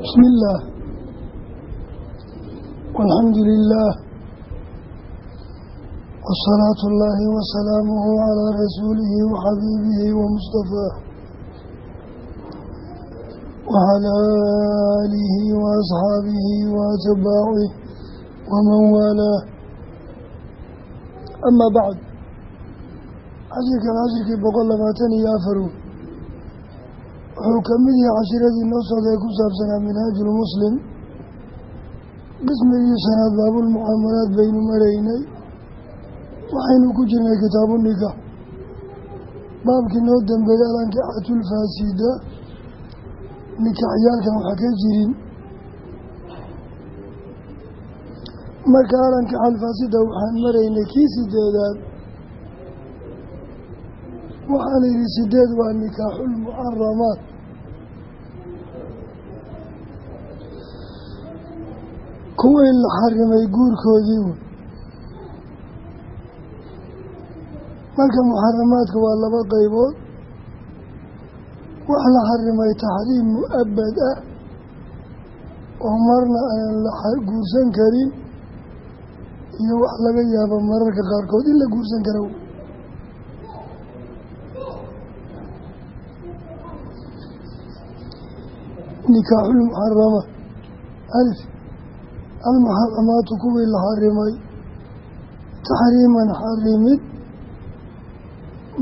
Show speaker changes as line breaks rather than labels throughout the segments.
bismi illaah walxamdu lilaah wasalaatu allaahi wasalaamuhu calaa rasuulihi wa xabiibihi wa mustafaa wacalaa aalihi wa asxaabihi wa atbaacih waman waalaah amaa bacd cashirka cashirkii boqol labaatan iyo afar wuxuu ka mid yahay cashiradii noo socda ee ku saabsanaa minhaajulmuslim qismigii shanaad baabulmucaamalaad baynu maraynay. Waxaynu ku jirnay kitaabu nikaax baabkii noo dambeeyay alankixatulfaasida nikaaxyaalkan waxa ka jirin. Marka alankixa alfaasida waxaan maraynay kii sideedaad. Waxaan idhi sideed waa nikaaxulmuxaramaat kuwii la xarimay guurkoodii wey marka muxaramaadka waa laba qaybood. Wax la xarimay taxriim mu'abad ah oo marna aan la guursan karin iyo wax laga yaabo mararka qaarkood in la guursan karo nikaaxulmuxarama alf almuxaramaatu kuwii la xarimay taxriiman xarimid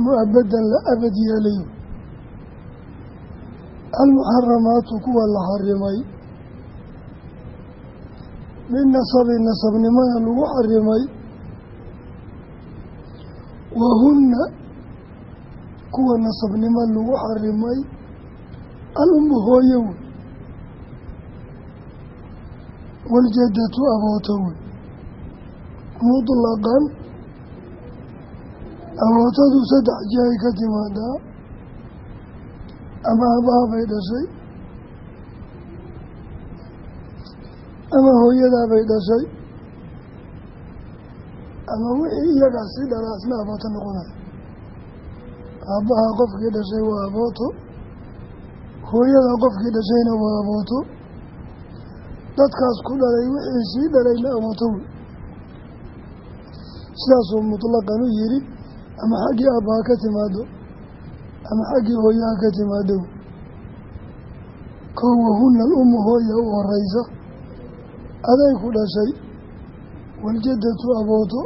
mu'abadan la abad yeelayo almuxaramaatu kuwa la xarimay binasabi nasabnimada lagu xarimay wahunna kuwa nasabnimo lagu xarimay wey waljadatu abooto wey. Mutlaqan abootadu saddex jihay ka timaadaa. Ama abaha bay dhashay. Ama hooyadaa bay dhashay. Ama wixii iyagaa si dhalaa isna abooto noqonaya. Aabbaha qofkii dhashay waa abooto. Hooyada qofkii dhashayna waa abooto dadkaas ku dhalay wixii sii dhalayna abooto wey sidaasuu mutlaqan u yidhi ama xaggii aabbaha ka timaado ama xaggii hooyaha ka timaado kow wahuna alumu hooya u horeysa. Aday ku dhashay waljadatu abooto.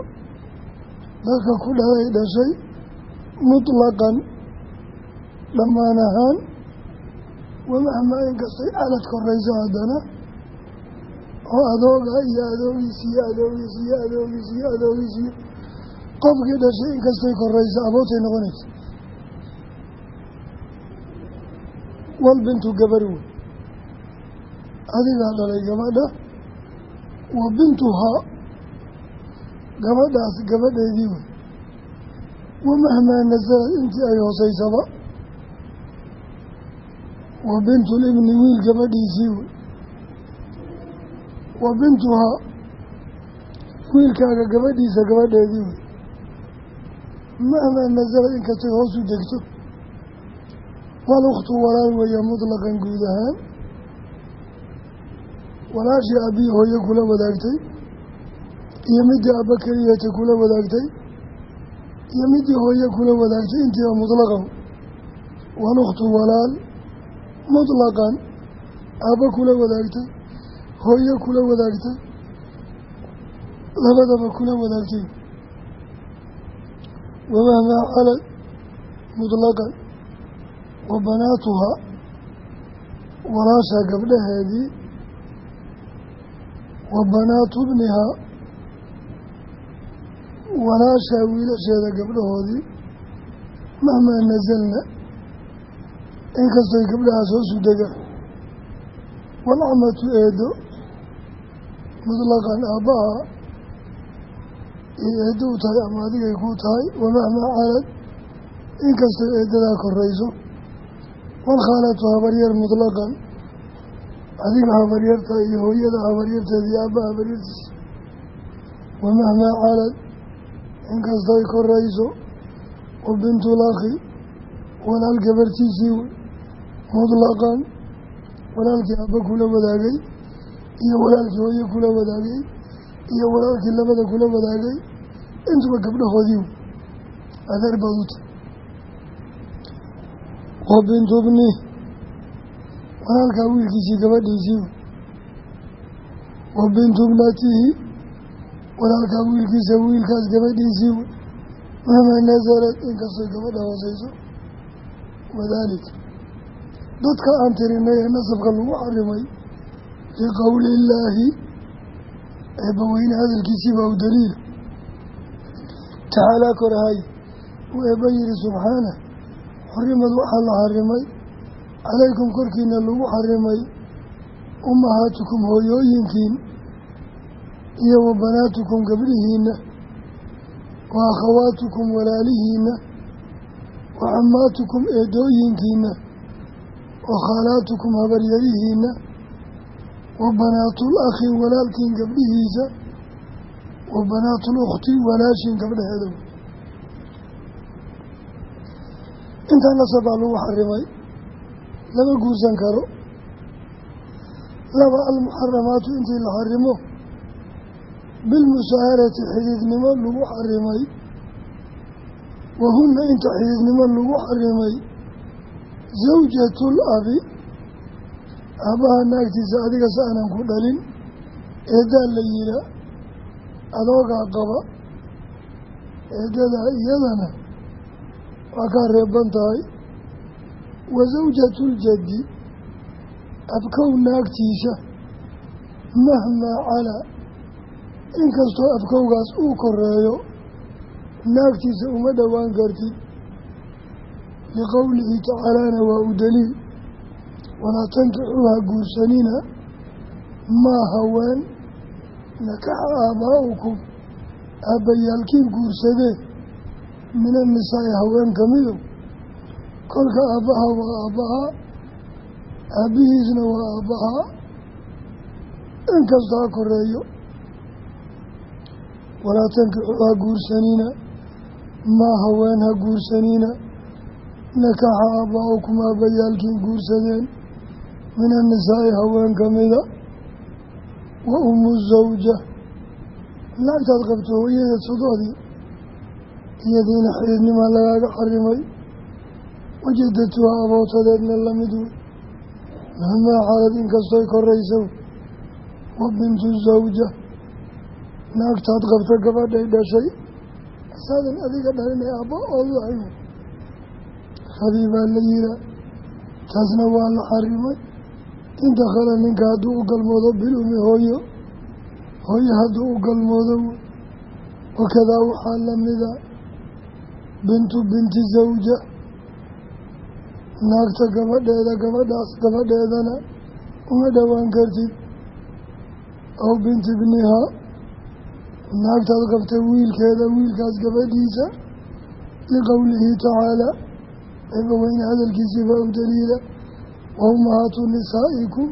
Dadka ku dhalay dhashay mutlaqan dhammaan ahaan wamahmaa inkastay calad korayso haddana oo adooga iyo adoogiis iyo adoogiis iyo adoogiis iyo adoogiis iyo qofkii dhashay inkastay korayso abootay noqonaysa wal bintu gabar wey adigaa dhalay gabadha wa bintuhaa gabadhaas gabadheedii wey wamahmaa nasalad intii ay hooseysaba wa bintulibni wiil gabadhiisii wey wa bintuhaa wiilkaaga gabadhiisa gabadheedii. Wey mahmaa nasalad inkastay hoos u degto walukhtu walaal weeye mutlaqan guud ahaan. Walaashii aabbihi hooye kula wadaagtay. Iyo midii abba keliyata kula wadaagtay. Iyo midii hooye kula wadaagtay intiiba mutlaqan. Walukhtu walaal mutlaqan. Aabba kula wadaagtay hooye kula wadaagtay labadaba kula wadaagtay wamahmaa calad mutlaqan wa banaatuhaa walaasha gabdhaheedii wa banaatu bnihaa walaashaa wiilasheeda gabdhahoodii mahmaa nasalna inkastoy gabdhahaas hoosu degaan walcamatu eedo mutlaqan aabbaha eeddo u tahay ama adigay kuu tahay wamahmaa calad inkastoo eeddadaa korayso walkhaalatu habaryar mutlaqan. Adiga habaryarta iyo hooyada habaryarteeda iyo aabba habaryartiisa wamahmaa calad inkastay korayso wa bintulakhi walaal gabartiisii wey mutlaqan. Walaalkii aabba kula wadaagay iyo walaalkii hooye kula wadaagay iyo walaalkii labada kula wadaagay intuba gabdhahoodii adeer baad u tahay wa bintubni walaalkaa wiilkiisii gabadhiisii wa bintubnatihi walaalkaa wiilkiisa wiilkaas gabadhiisii mahma nasalad inkastoo gabadha hooseyso wadaalika dadka aan tirinay ee nasabka lagu xarimay liqowli illaahi eebbaweyne hadalkiisii baa u daliila tacaalaa korahay uu eebba yihi subxaanah xurimad waxaa la xarimay calaykum korkiina lagu xarimay ummahaatukum hooyooyinkiin iyo wa banaatukum gabdhihiinna wa akhawaatukum walaalihiinna wa cammaatukum eedooyinkiinna wa khaalaatukum habaryarihiinna wa banaatul akhi walaalkiin gabdhihiisa wa banaatul ukhti walaashiin gabdhaheeda. Intaa nasab baa lagu xarimay lama guursan karo. Laba almuxaramaatu intii la xarimo bilmusaaharati xidhiidnimo lagu xarimay wahunna inta xidhiidnimo lagu xarimay zawjatul abi aabbaha naagtiisa adiga si aanan ku dhalin eedaa la yihaa adoogaa qaba eedadaa iyadana waa kaa reeban tahay. Wa zawjatuljaddi abkow naagtiisa mahmaa calaa inkastoo abkowgaas uu koreeyo naagtiisa uma dhowaan kartid. Liqowlihi tacaalaana waa u daliil walaa tankixuuha guursanina maa haween nakaxa aabbaa'ukum aabbayaalkiin guursadee min annisaa'i haween ka midow kolka aabbaha waa aabbahaa aabbihiisna waa aabbahaa. Inkasta ha koreeyo walaa tankixuu ha guursanina maa haween ha guursanina nakaxa aabbaa'ukum aabbayaalkiin guursadeen min annisaa'i haween ka mida wa umu zawja naagtaad qabto hooyadeed sodoodii iyadiina xidhiidnimaa lagaaga xarimay wajadatuha abootadeedna la mid wey mahmaa xaalad inkastoy korayso wa bintu zawja naagtaad qabto gabadhay dhashay asaadan adiga dhalinay aabba ood lahay habiibaa la yihaa taasna waa la xarimay in dakhala ninka hadduu u galmoodo bilumi hooyo hooyo hadduu u galmoodo wakadaa waxaa lamida bintu binti zawja. Naagta gabadheeda gabadhaas gabadheedana uma dhowaan kartid. Aw binti ibnihaa naagtaad qabta wiilkeeda wiilkaas gabadhiisa liqowlihi tacaalaa eebaweyne hadalkiisii baa u daliila wa ummahaatu nisaa'ikum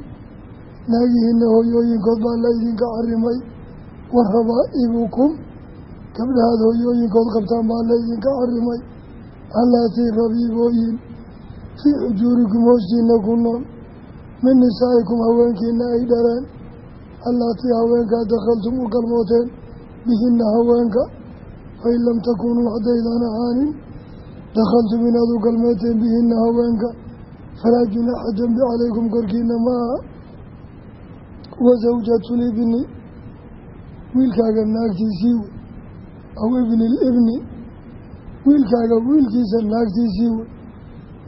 naagihiina hooyooyinkood baa la ydinka xarimay wa rabaa'ibukum gabdhahaad hooyooyinkood qabtaan baa la ydinka xarimay allaatii rabiibooyin fii xujuurikum hoostiina ku nool min nisaa'ikum haweenkiina ay dhaleen allaatii haweenkaa dakhaltum u galmooteen bihinna haweenka fain lam takunuu haddaydan ahaanin dakhaltum inaad u galmeeteen haweenka falaa junaaxa dembi calaykum korkiina maaha wa zawjatulibni wiilkaaga naagtiisii wey aw ibni libni wiilkaaga wiilkiisa naagtiisii wey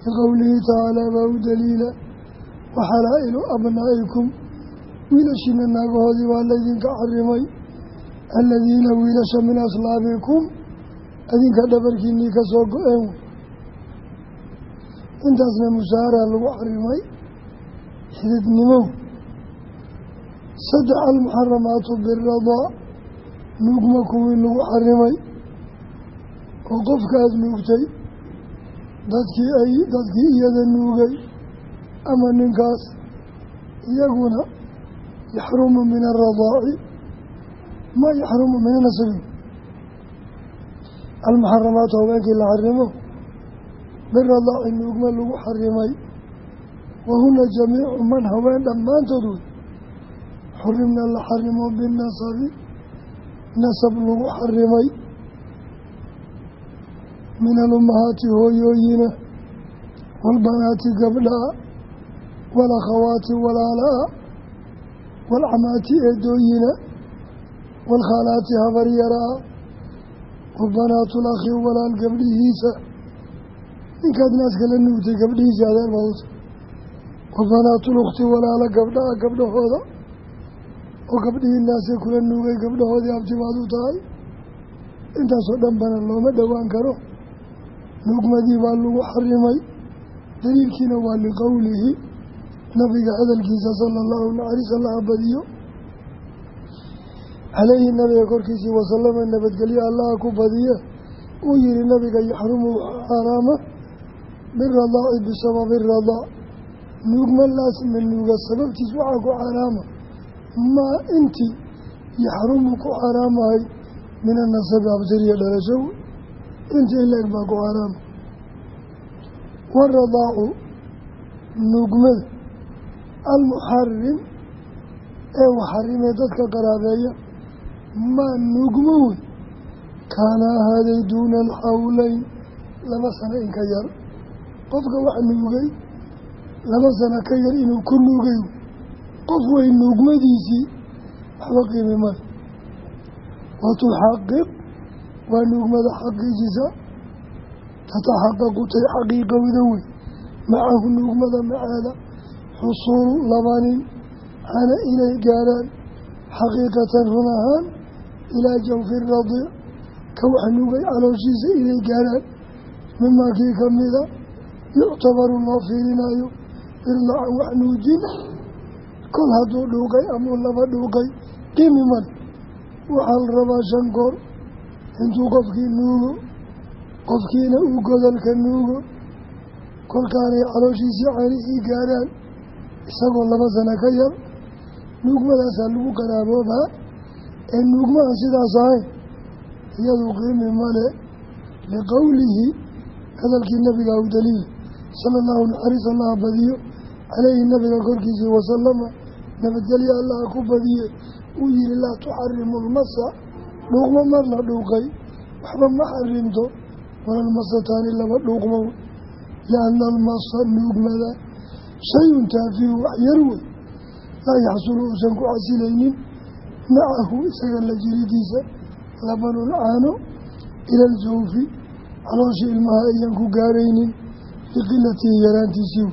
liqowlihi tacaalaa baa u daliila waxalaa-ilu abnaa'ikum wiilashiina naagahoodii baa laydinka xarimay aladiina wiilasha min aslaabikum adinka dhabarkiinnii ka soo go-een wey intaasna musaaharaa lagu xarimay xididnimo. Saddex almuxaramaatu biradaa nuugma kuwii lagu xarimay oo qofkaad nuugtay dadkii ay dadkii iyada nuugay ama ninkaas iyaguna yaxrumu min aradaaci ma yaxrumu min anasabi almuxaramaatu haweenkii la xarimo biradaaci nuugma lagu xarimay. Wahuna jamiicu man haween dhammaantood wey xurimna la xarimo binasabi nasab lagu xarimay. Min alummahaati hooyooyina. Waalbanaati gabdhaa. Walakhawaati walaala-a waalcamaati eedooyina. Waalkhaalaati habaryara-a wa banaatu lakhi walaal gabdhihiisa ninkaad naaska la nuugtay gabdhihiisa adeer baauta wa banaatulukti walaala gabdhaha gabdhahooda oo gabdhihii naasee kula nuugay gabdhahoodii abtibaad u tahay. Intaasoo dhan bana looma dhowaan karo. Nuugmadii baa lagu xarimay. Daliilkiina waa liqowlihi nabiga hadalkiisa sala allahu naxariis allaha badiyo. Caleyhi nabiga korkiisii wasalama nabadgelyo allaha ku badiye uu yihi nabiga yaxrumu waxaa biradaaci bisababi radaa nuugma laasma nuuga sababtiis waxaa ku xaaraama maa intii yaxrumu ku xaaraamahay min anasabi abtiriya dhalasho intii in la eg baa ku xaaraama waradaacu nuugmada almuxarim ee waxarimee dadka qaraabeeya maa nuugmo wey kaana ahaaday duuna alxawleyn laba sano in ka yar qofka wax nuugay laba sano ka yar inuu ku nuugay qof wey nuugmadiisii waxba qiimi male watuxaqiq waa nuugmada xaqiijisa tataxaqaqu tay xaqiiqowda wey. Macahu nuugmada maceeda xusuulu labanin cana inay gaaraan xaqiiqatan run ahaan ilaa jawfi radiic ka wax nuugay calooshiisa inay gaaraan mimaa kii ka mida yuctabaru loo fiirinayo irlacan wax nuujin kol hadduu dhuuqay amuu laba dhuuqay qiimi male waxaa la rabaa shan goor intuu qofkii nuugo qofkiina uu godolka nuugo kolkaanay calooshiisii canihii gaaraan isagoo laba sano ka yar nuugmadaasaa lagu qaraaboobaa ee nuugmahan sidaas ahayn iyadu qiimi male liqowlihi hadalkii nabiga u daliil sala allahu naxariis allaha badiyo caleyhi nabiga korkiisii wasalama nabadgelyo allaha ku badiye uu yihi laa tuxarimu lmasa dhuuqmo mar la dhuuqay waxba ma xarimto walalmasataani laba dhuuqmo lianna almasa nuugmada shayun taafihu wax yar wey laa yaxsulu uusan ku xasilaynin macahu isaga la jiridiisa labanun caano ila aljawfi caloosha ilmaha ayaan ku gaaraynin liqilatihi yaraantiisii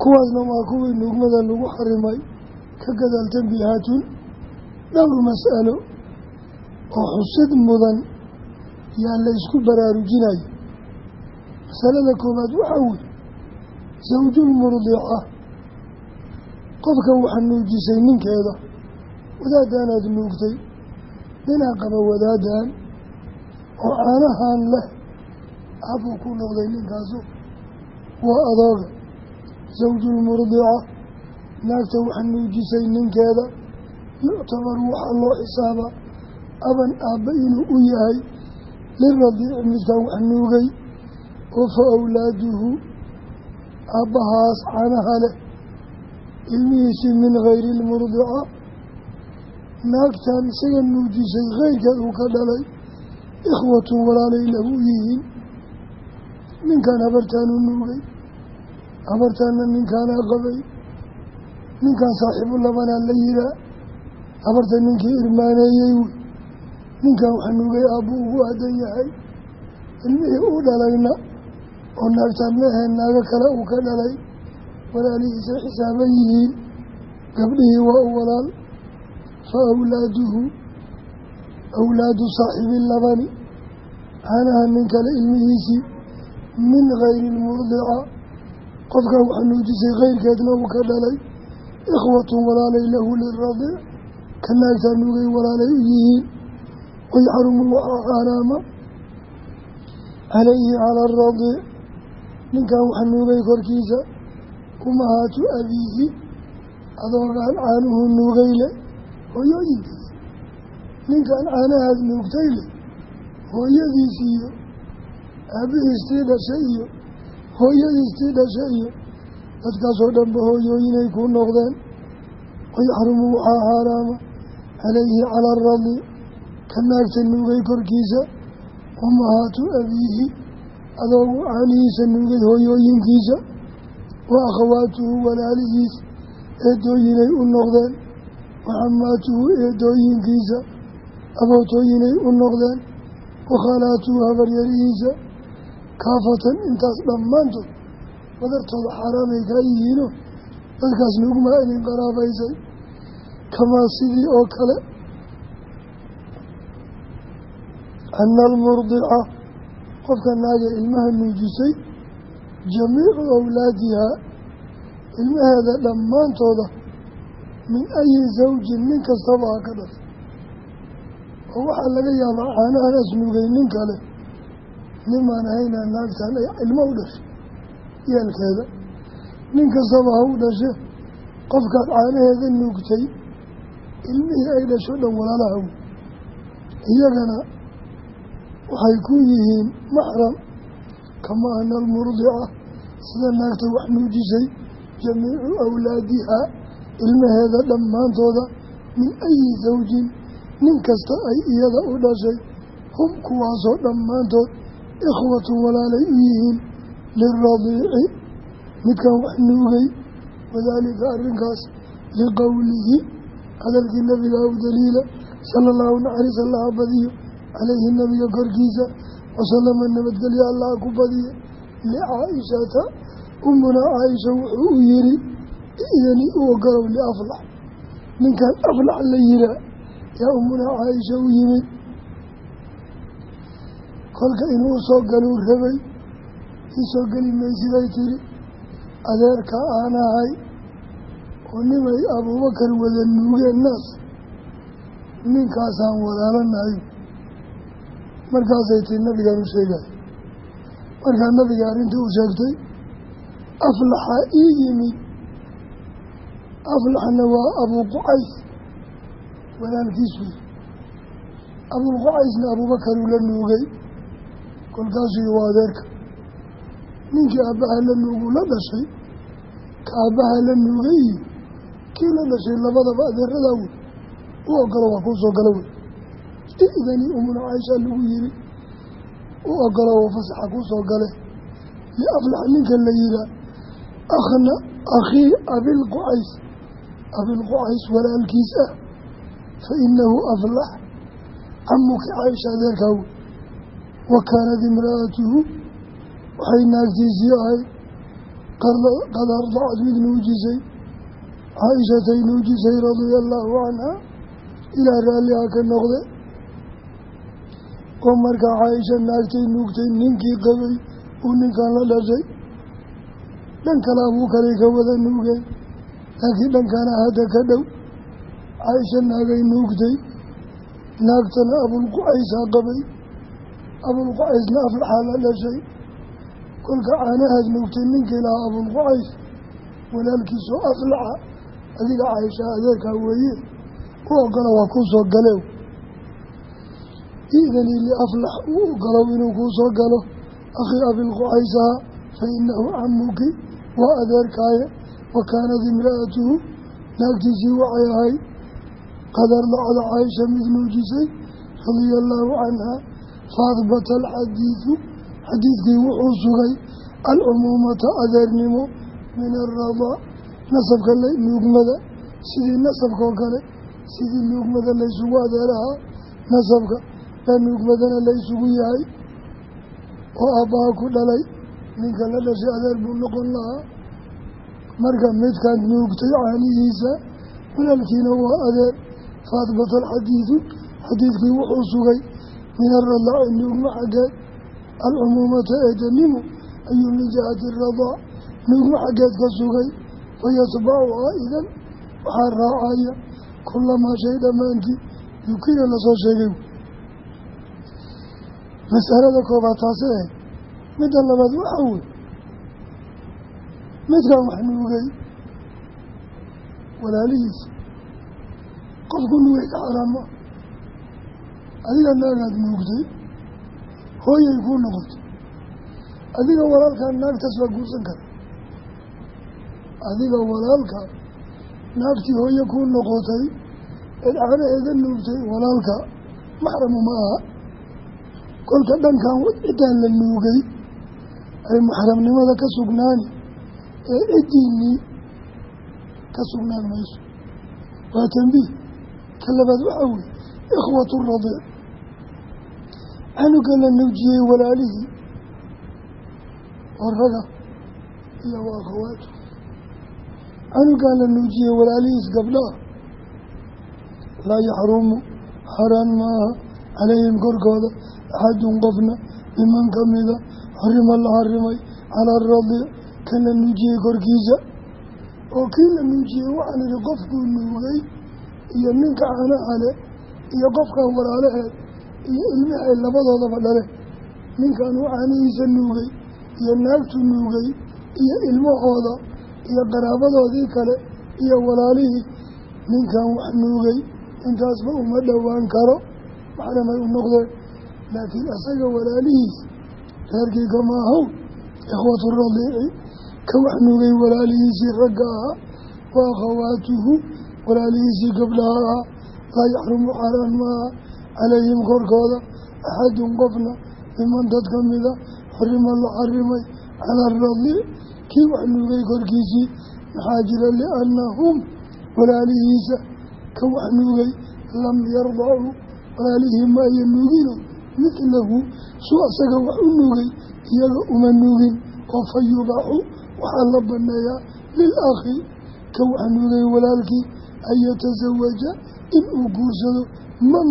kuwaasna waa kuwii nuugmada lagu xarimay ka gadaal tanbiihaatun dhowr mas'alo oo xusid mudan yaa la isku baraarujinayo masalada koowaad waxaa wey sawjulmurdica qofka waxa nuujisay ninkeeda wadaadaanaad nuugtay ninaa qaba wadaadan oo caanahan leh abuu ku noqday ninkaasu waa adooga sawjulmurdica naagta waxa nuujisay ninkeeda yuctabaru waxaa loo xisaabaa aban aabba inuu u yahay liradiici midkaan wax nuugay oo fa awlaaduhu aabbahaas caanaha leh ilmihiisii min hayri lmurdica naagtan isaga nuujisay keyrkeed uu ka dhalay ikhwatun walaalay lahu yihiin ninkan habartaanu nuugay. Habartaanna ninkaanaa qabay. Ninkan saaxiibu labanaa la yihaa habarta ninkii irmaaneeyey wey ninkan wax nuugay aabbuu ugu aadan yahay. Ilmihii u dhalayna oo naagtaan meeheen naago kale uu ka dhalay walaalihiisay xisaaban yihiin. Gabdhihii waa u walaal. Fa awlaaduhu awlaadu saaxibi labani. Nin kale ilmihiisii min gayri lmurdica qofkan wax nuujisay keyrkeedna uu ka dhalay ikhwatun walaalay lahu liradiic ka naagtaa nuugay walaalay u yihiin wayaxrumu waxaa xaaraama calayhi cala aradiic ninkan wax nuugay korkiisa umahaatu abiihi. Adoogaan caanuhu nuugay leh hooyooyinkiisa ninkan caanahaad nuugtay leh hooyadiis iyo aabbihiistii dhashay iyo hooyadiistii dhasha iyo dadkaasoo dhanba hooyooyinay ku noqdeen. Wayaxrumu waxaa xaaraama calayhi cala aradi ka naagta nuugay korkiisa. Ummahaatu abiihi adoogu caanihiisa nuugay hooyooyinkiisa. Wa akhawaatuhu walaalihiis eedooyinay u noqdeen. Waxamaatuhu eedooyinkiisa abootooyinay u noqdeen. Wakhalaatuhu habaryarihiisa kaafatan intaas dhammaantood wadartooda xaaraamay kaa yihiino dadkaas nugmaa idin qaraabaysay kamaa sidii oo kale ana almurdica qofka naaga ilmaha nuujisay jamiicu awlaadihaa ilmaheeda dhammaantooda min ayi zawjin nin kastaba ha ka dhasay oo waxaa laga yaabaa caanahan asnugay nin kale nimaan ahaynaa naagtan ay ilmo u dhashay. Yeelkeeda nin kastaba ha u dhashe qofkaad caanaheeda nuugtay ilmihii ay dhasho dhan walaalaha iyagana waxay ku yihiin maxram kama ana almurdica sida naagta wax nuujisay jamiicu awlaadihaa ilmaheeda dhammaantooda min ayi zawjin nin kasta ay iyada u dhashay hum kuwaasoo dhammaantood ikhwatun walaalay u yihiin liradiici midkan wax nuugay wadaalika arrinkaas liqowlihi hadalkii nabiga aw daliila sala allahu naxariis allaha badiyo calayhi nabiga korkiisa wasalama nabadgelyo allaha ku badiye licaaishata umunaa caaisha wuxuu u yiri idani u ogolow liaflax ninkan aflax la yiraa umunaa caaisha u yimid kolka inuu soo galuu rabay iisoo geli maysiday tiri adeerka aan ahay oo nimay abuubakar wada nuugeen naas ninkaasaan walaalanahay markaasay tii nabigaan u sheegay. Markaa nabiga arrintii u sheegtay aflaxa ii yimid aflaxna waa abuuqucays walaalkiis wey abuuqucaysna abuubakar uu la nuugay kolkaasuu waa adeerka. Ninkii aabbaha la nuuguu la dhashay ka aabbaha la nuugay iyo kii la dhashay labadaba adeeradaa wey u ogolo waa kuu soo galo wey idanii umuna caaisha lagu yiri u ogolo oo fasaxa kuu soo gale. Liaflax ninka la yihaa akhna akhii abilqucays abilqucays walaalkiis ah fa inahu aflax. Camuki caaisha adeerkaa wey wa kaanad imra'atuhu waxay naagtiisii ahayd qad ardacad mid nuujisay caaishatay nuujisay radia allaahu canha ilaa raalliha ka noqde oo markaa caaisha naagtay nuugtay ninkii qabay uu ninkan la dhashay dhan kale abuukaray ka wada nuugeen laakiin dhankana hadda ka dhow caaisha naagay nuugtay naagtana abulqucaysaa qabay abulqucaysna aflaxaa la dhashay. Kolka caanahaad nuugtay ninkii lahaa abulqucays walaalkiisoo aflaxa adiga caaisha adeerkaa weeye u ogola waa kuu soo galew idanii liaflax uu ogolow inuu kuu soo galo. Akhii abilqucaysaha fa inahu camuki waa adeerkaaye. Wa kaanad imra'atuhu naagtiisii waxay ahayd qad ardacda caaisha mid nuujisay radia allaahu canha faadbata alxadiidu xadiidkii wuxuu sugay alcumuumata adeernimo min aradaa nasabka nuugmada sidii nasabkaoo kale sidii nuugmada laysugu adeerahaa nasabka la nuugmadana laysugu yahay oo aabbaha ku dhalay ninka la dhashay adeer buu noqon lahaa. Marka midkaad nuugtay caanihiisa walaalkiina waa adeer. Faadbata alxadiidu xadiidkii wuxuu sugay min aradaaci nuugma xaggeed alcumuumata eedanimo ayuu min jihati radaa nuugma xaggeed ka sugay fayatbacuhaa idan waxaa raacaya kulamaa shay dhammaantii dukira la soo sheegay. Masalada koobaad taasi ahayd midda labaad waxaa wey midkan wax nuugay walaalihiisa qofku nuugay ka xaraama adiga naagaad nuugtay hooyay kuu noqotay. Adiga walaalkaa naagtaas waa guursan kara adiga walaalka naagtii hooye kuu noqotay eed caanaheeda nuugtay walaalka maxramu ma aha. Kolka dhankan cidaan la nuugay ay maxramnimada ka sugnaani ee ciddiinnii ka sugnaan mayso. Waa tambiih ka labaad waxaa weye ikhwatu radiic canuga la nuujiyey walaalihii oo raga iyo wa akhawaatu canugan la nuujiyey walaalihiis gabdhaah laa yaxrumu xaraan maaha calayhim korkooda axadun qofna miman ka mida xarima la xarimay calaa aradiic kan la nuujiyey korkiisa oo kii la nuujiyey waxaan idhi qofkuu nuugay iyo ninka caanaha leh iyo qofkan walaalaheed iyo ilmihii ay labadoodaba dhale ninkan uu caanihiisa nuugay iyo naagtu nuugay iyo ilmahooda iyo qaraabadoodii kale iyo walaalihii ninkan wax nuugay intaasba uma dhowaan karo. Maxramay u noqdeen laakiin asaga walaalihiis reerkii kama ikhwatu radiici ka wax nuugay walaalihiisii ragga ahaa wa akhawaatuhu walaalihiisii gabdhaha ahaa laa yaxrumu xaaraan maaha calayhim korkooda axadun qofna miman dad ka mida xurima la xarimay calaa aradiic kii wax nuugay korkiisii maxaa jira liannahum walaalihiisa ka wax nuugay lam yardacuu walaalihii ma aya nuugino midlahu suu asaga wax u nuugay iyaga uma nuugin oo fa yubaxu waxaa la banneeyaa lilakhi ka wax nuugay walaalkii an yatasawaja inuu guursado man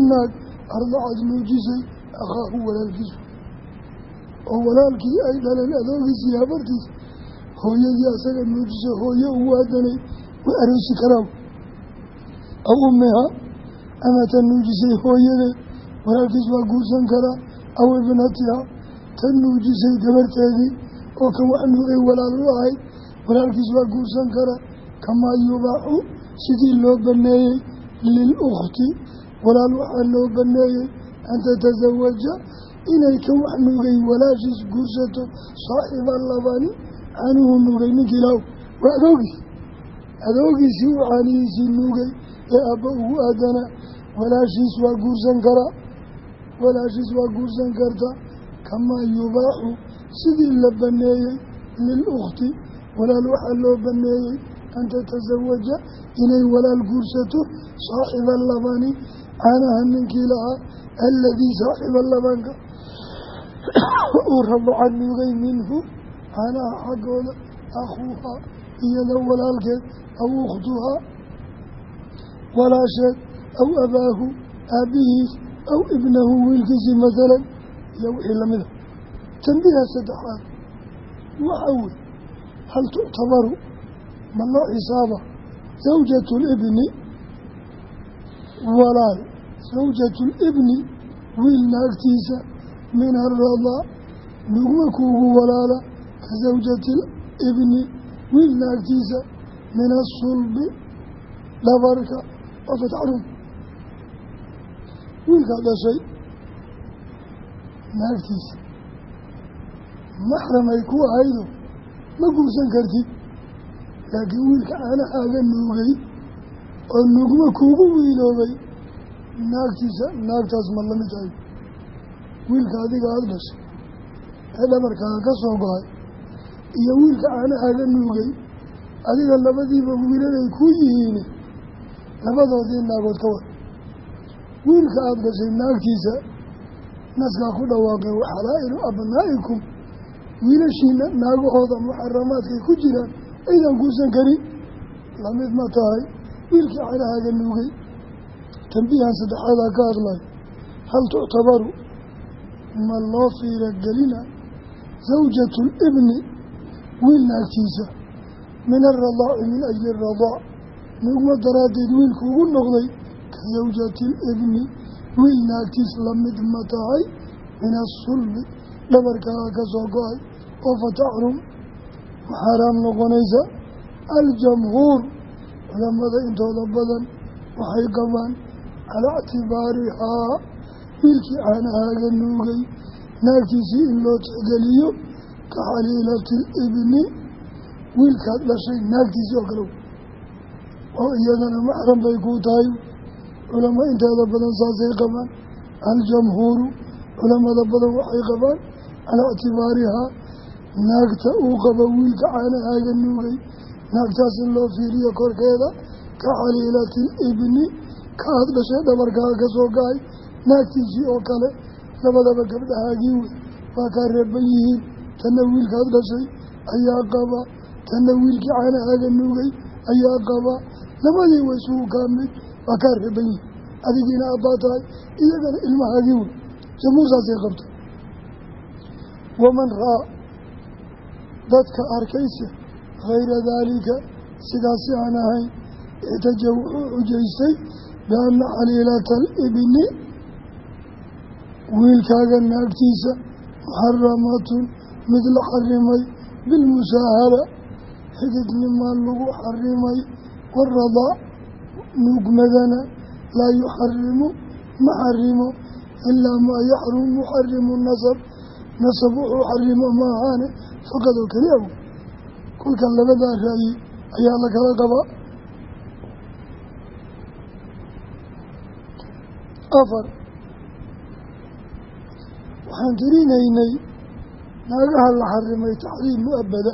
ardacad nuujisay akhaahu walaalkiisu oo walaalkii ay dhaleen adoogiisii habartiis hooyadii asaga nuujisay hooye ugu aadanay way aroosi karaaw aw ummiha ama tan nuujisay hooyadeed walaalkiis waa guursan karaa. Aw ibnatiha tan nuujisay gabarteedii oo kan wax nuugay walaal u ahayd walaalkiis waa guursan karaa. Kamaa yubaaxu sidii loo baneeyey lilukhti walaal waxaa loo baneeyey an tatasawaja inay kan wax nuugay walaashiis guursato saaxiba labani canuhu nuugay ninkii law waa adoogiis adoogiisii uu caanihiisii nuugay ee abba ugu aadana walaashiis waa guursan karaa walaashiis waa guursan karta. Kamaa yubaaxu sidii la baneeyey lilukhti walaal waxaa loo baneeyey an tatasawaja inay walaal guursato saaxiba labani caanaha ninkii lahaa aladii saaxiba labanka uu radaca nuugay minhu caanaha xaggooda akhuuhaa iyada walaalkeed aw ukhtuhaa walaasheed aw abaahu aabbihiis aw ibnahu wiilkiisii masalan iyo wixii lamida tanbiiha saddexaad waxa wey hal tuctabaru ma loo xisaaba zawjatu libni walaal. Zawjatu libni wiil naagtiisa min aradaa nugma kuugu walaala ka zawjati libni wiil naagtiisa min asulbi dhabarka oo fatxarun wiilkaad dhashay naagtiisa maxramay ku ahaydo ma guursan kartid laakiin wiilka caanahaaga nuugay oo nugma kuugu wiiloobay naagtiisa naagtaas ma la mid tahay. Wiilka adiga aada dhashay ee dhabarkaaga ka soo go'ay iyo wiilka caanahaaga nuugay adiga labadiiba wiilalay ku yihiine labadoodii naagood ka wad wiilka aada dhashay naagtiisa naskaa ku dhawaaqay waxalaa-ilu abnaa'ikum. Wiilashiina naagahooda muxaramaadkay ku jiraan. Aydan guursan karin la mid ma tahay wiilkii caanahaaga nuugay tambiihan saddexaadaa ka hadlay. Hal tuctabaru ma loo fiira gelina zawjatu libni wiil naagtiisa min aradaaci min ajli aradaac nugmo daraaddeed wiilku ugu noqday ka zawjati libni wiil naagtiis la mid ma tahay. Min asulbi dhabarkaaga ka soo go'ay. Oo fatacrum xaaraam noqonaysa. Aljamhuur culamada intooda badan waxay qabaan calaa ictibaarihaa wiilkii caanahaaga nuugay naagtiisii in loo tixgeliyo ka xaliilati libni wiilkaad dhashay naagtiisii oo kale. Oo iyadana maxram bay kuu tahay. Culamo inteeda badan saasay qabaan. Aljamhuuru culamada badan waxay qabaan calaa ictibaarihaa naagta uu qabo wiilka caanahaaga nuugay naagtaas in loo fiiriyo korkeeda ka xaliilati libni ka aad dhashay dhabarkaaga ka soo gacay. Naagtiisii oo kale labadaba gabdhahaagii wey waa kaa reeban yihiin. Tanna wiilkaad dhashay ayaa qaba. Tanna wiilkii caanahaaga nuugay ayaa qaba. Labadii way isugu kaamid waa kaa reeban yihiin. Adigiina abbaa tahay iyagana ilmahaagii wey jamhuur saasay qabta waman raa dadka arkaysa hayra daalika sidaasi aan ahayn ixtaja wuxuu xujaystay bianna xaliilata alibni wiilkaaga naagtiisa muxaramatun mid la xarimay bilmusaahara xididnimaa lagu xarimay waradaa nuugmadana laa yuxarimu ma xarimo ilaa maa yaxrumu muxarimu nasab nasab wuxuu xarimo ma ahaane faqad oo keli aw kolkan labadaa raayi ayaa la kala qabaa afar. Waxaan tirinaynay naagaha la xarimay taxriim mu'abada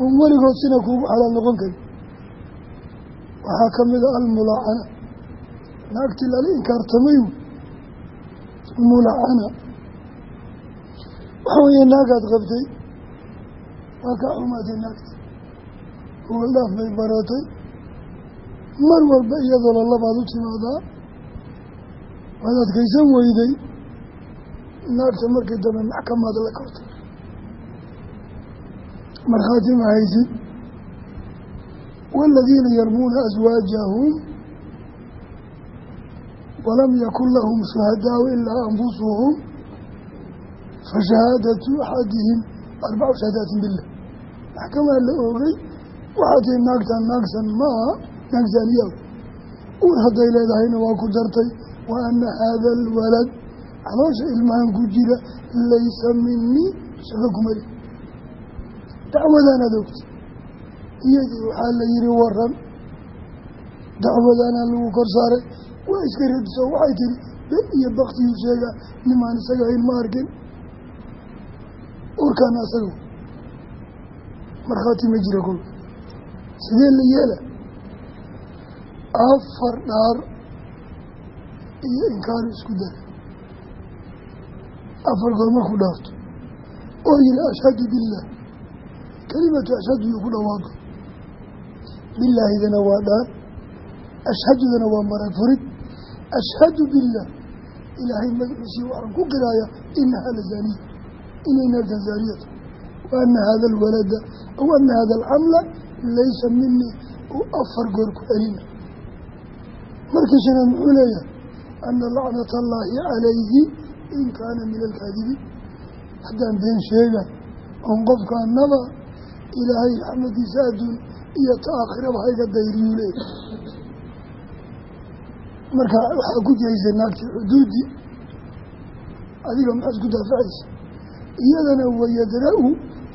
oon weligood sina kuugu xalaal noqon karin waxaa ka mid a almulaacana. Naagtii lala inkaartamay wey mulaacana waxa weeye naagaad qabtay waa kaa xumaatay naagta gogol dhaaf bay baratay mar walba iyadoo lalabaad u timaadaa waad adkaysan weyday naagta markii dambe maxkamaad la kortay. Markhaati ma haysid? Waaladiina yarmuuna aswaajahum walam yakun lahum shuhadaau ilaa anfusuhum fashahaadatu axadihim arbacu shahaadaatin bilah maxkamaa la oogay waxaa tii naagtan naagsan maaha naagsaaniyaa uur hadday leedahayna waa ku dartay wa ana haada alwalad caloosha ilmahan ku jira laysa minii shaqo kumali dacwadaanaad ogta iyadii waxaa la yihi waran dacwadaanaa lagu kor saaray waa iska radiso waxay tihi ben iyo baktiyuu sheegaa nimaan isaga hayn ma arkin urkaana asaga markhaati ma jira kolka sidee la yeela? Afar dhaar iyo inkaar isku dara afar goor marku dhaarto oo yihi ashhadu billaah kelimatu ashhadu yuu ku dhawaaqo. Bilaahidana waa dhaar ashhadudana waa marag furid. Ashhadu billaah ilaahay magaciisii waxaan ku qiraaya inahaa la zaaniya inay naagtan zaaniyata wa ana hada alwalada aw ana hada alxamla laysa minii uu afar goor ku celina markii shanaad muxuu leeyahay ana lacnata allaahi calayhi in kaana min alkaadibiin haddaan been sheega oon qofkaanaba ilaahay raxmadiisa adduun iyo ta aakhiraba hayga dayriyuu leeyahay marka waxaa ku jiraysay naagtii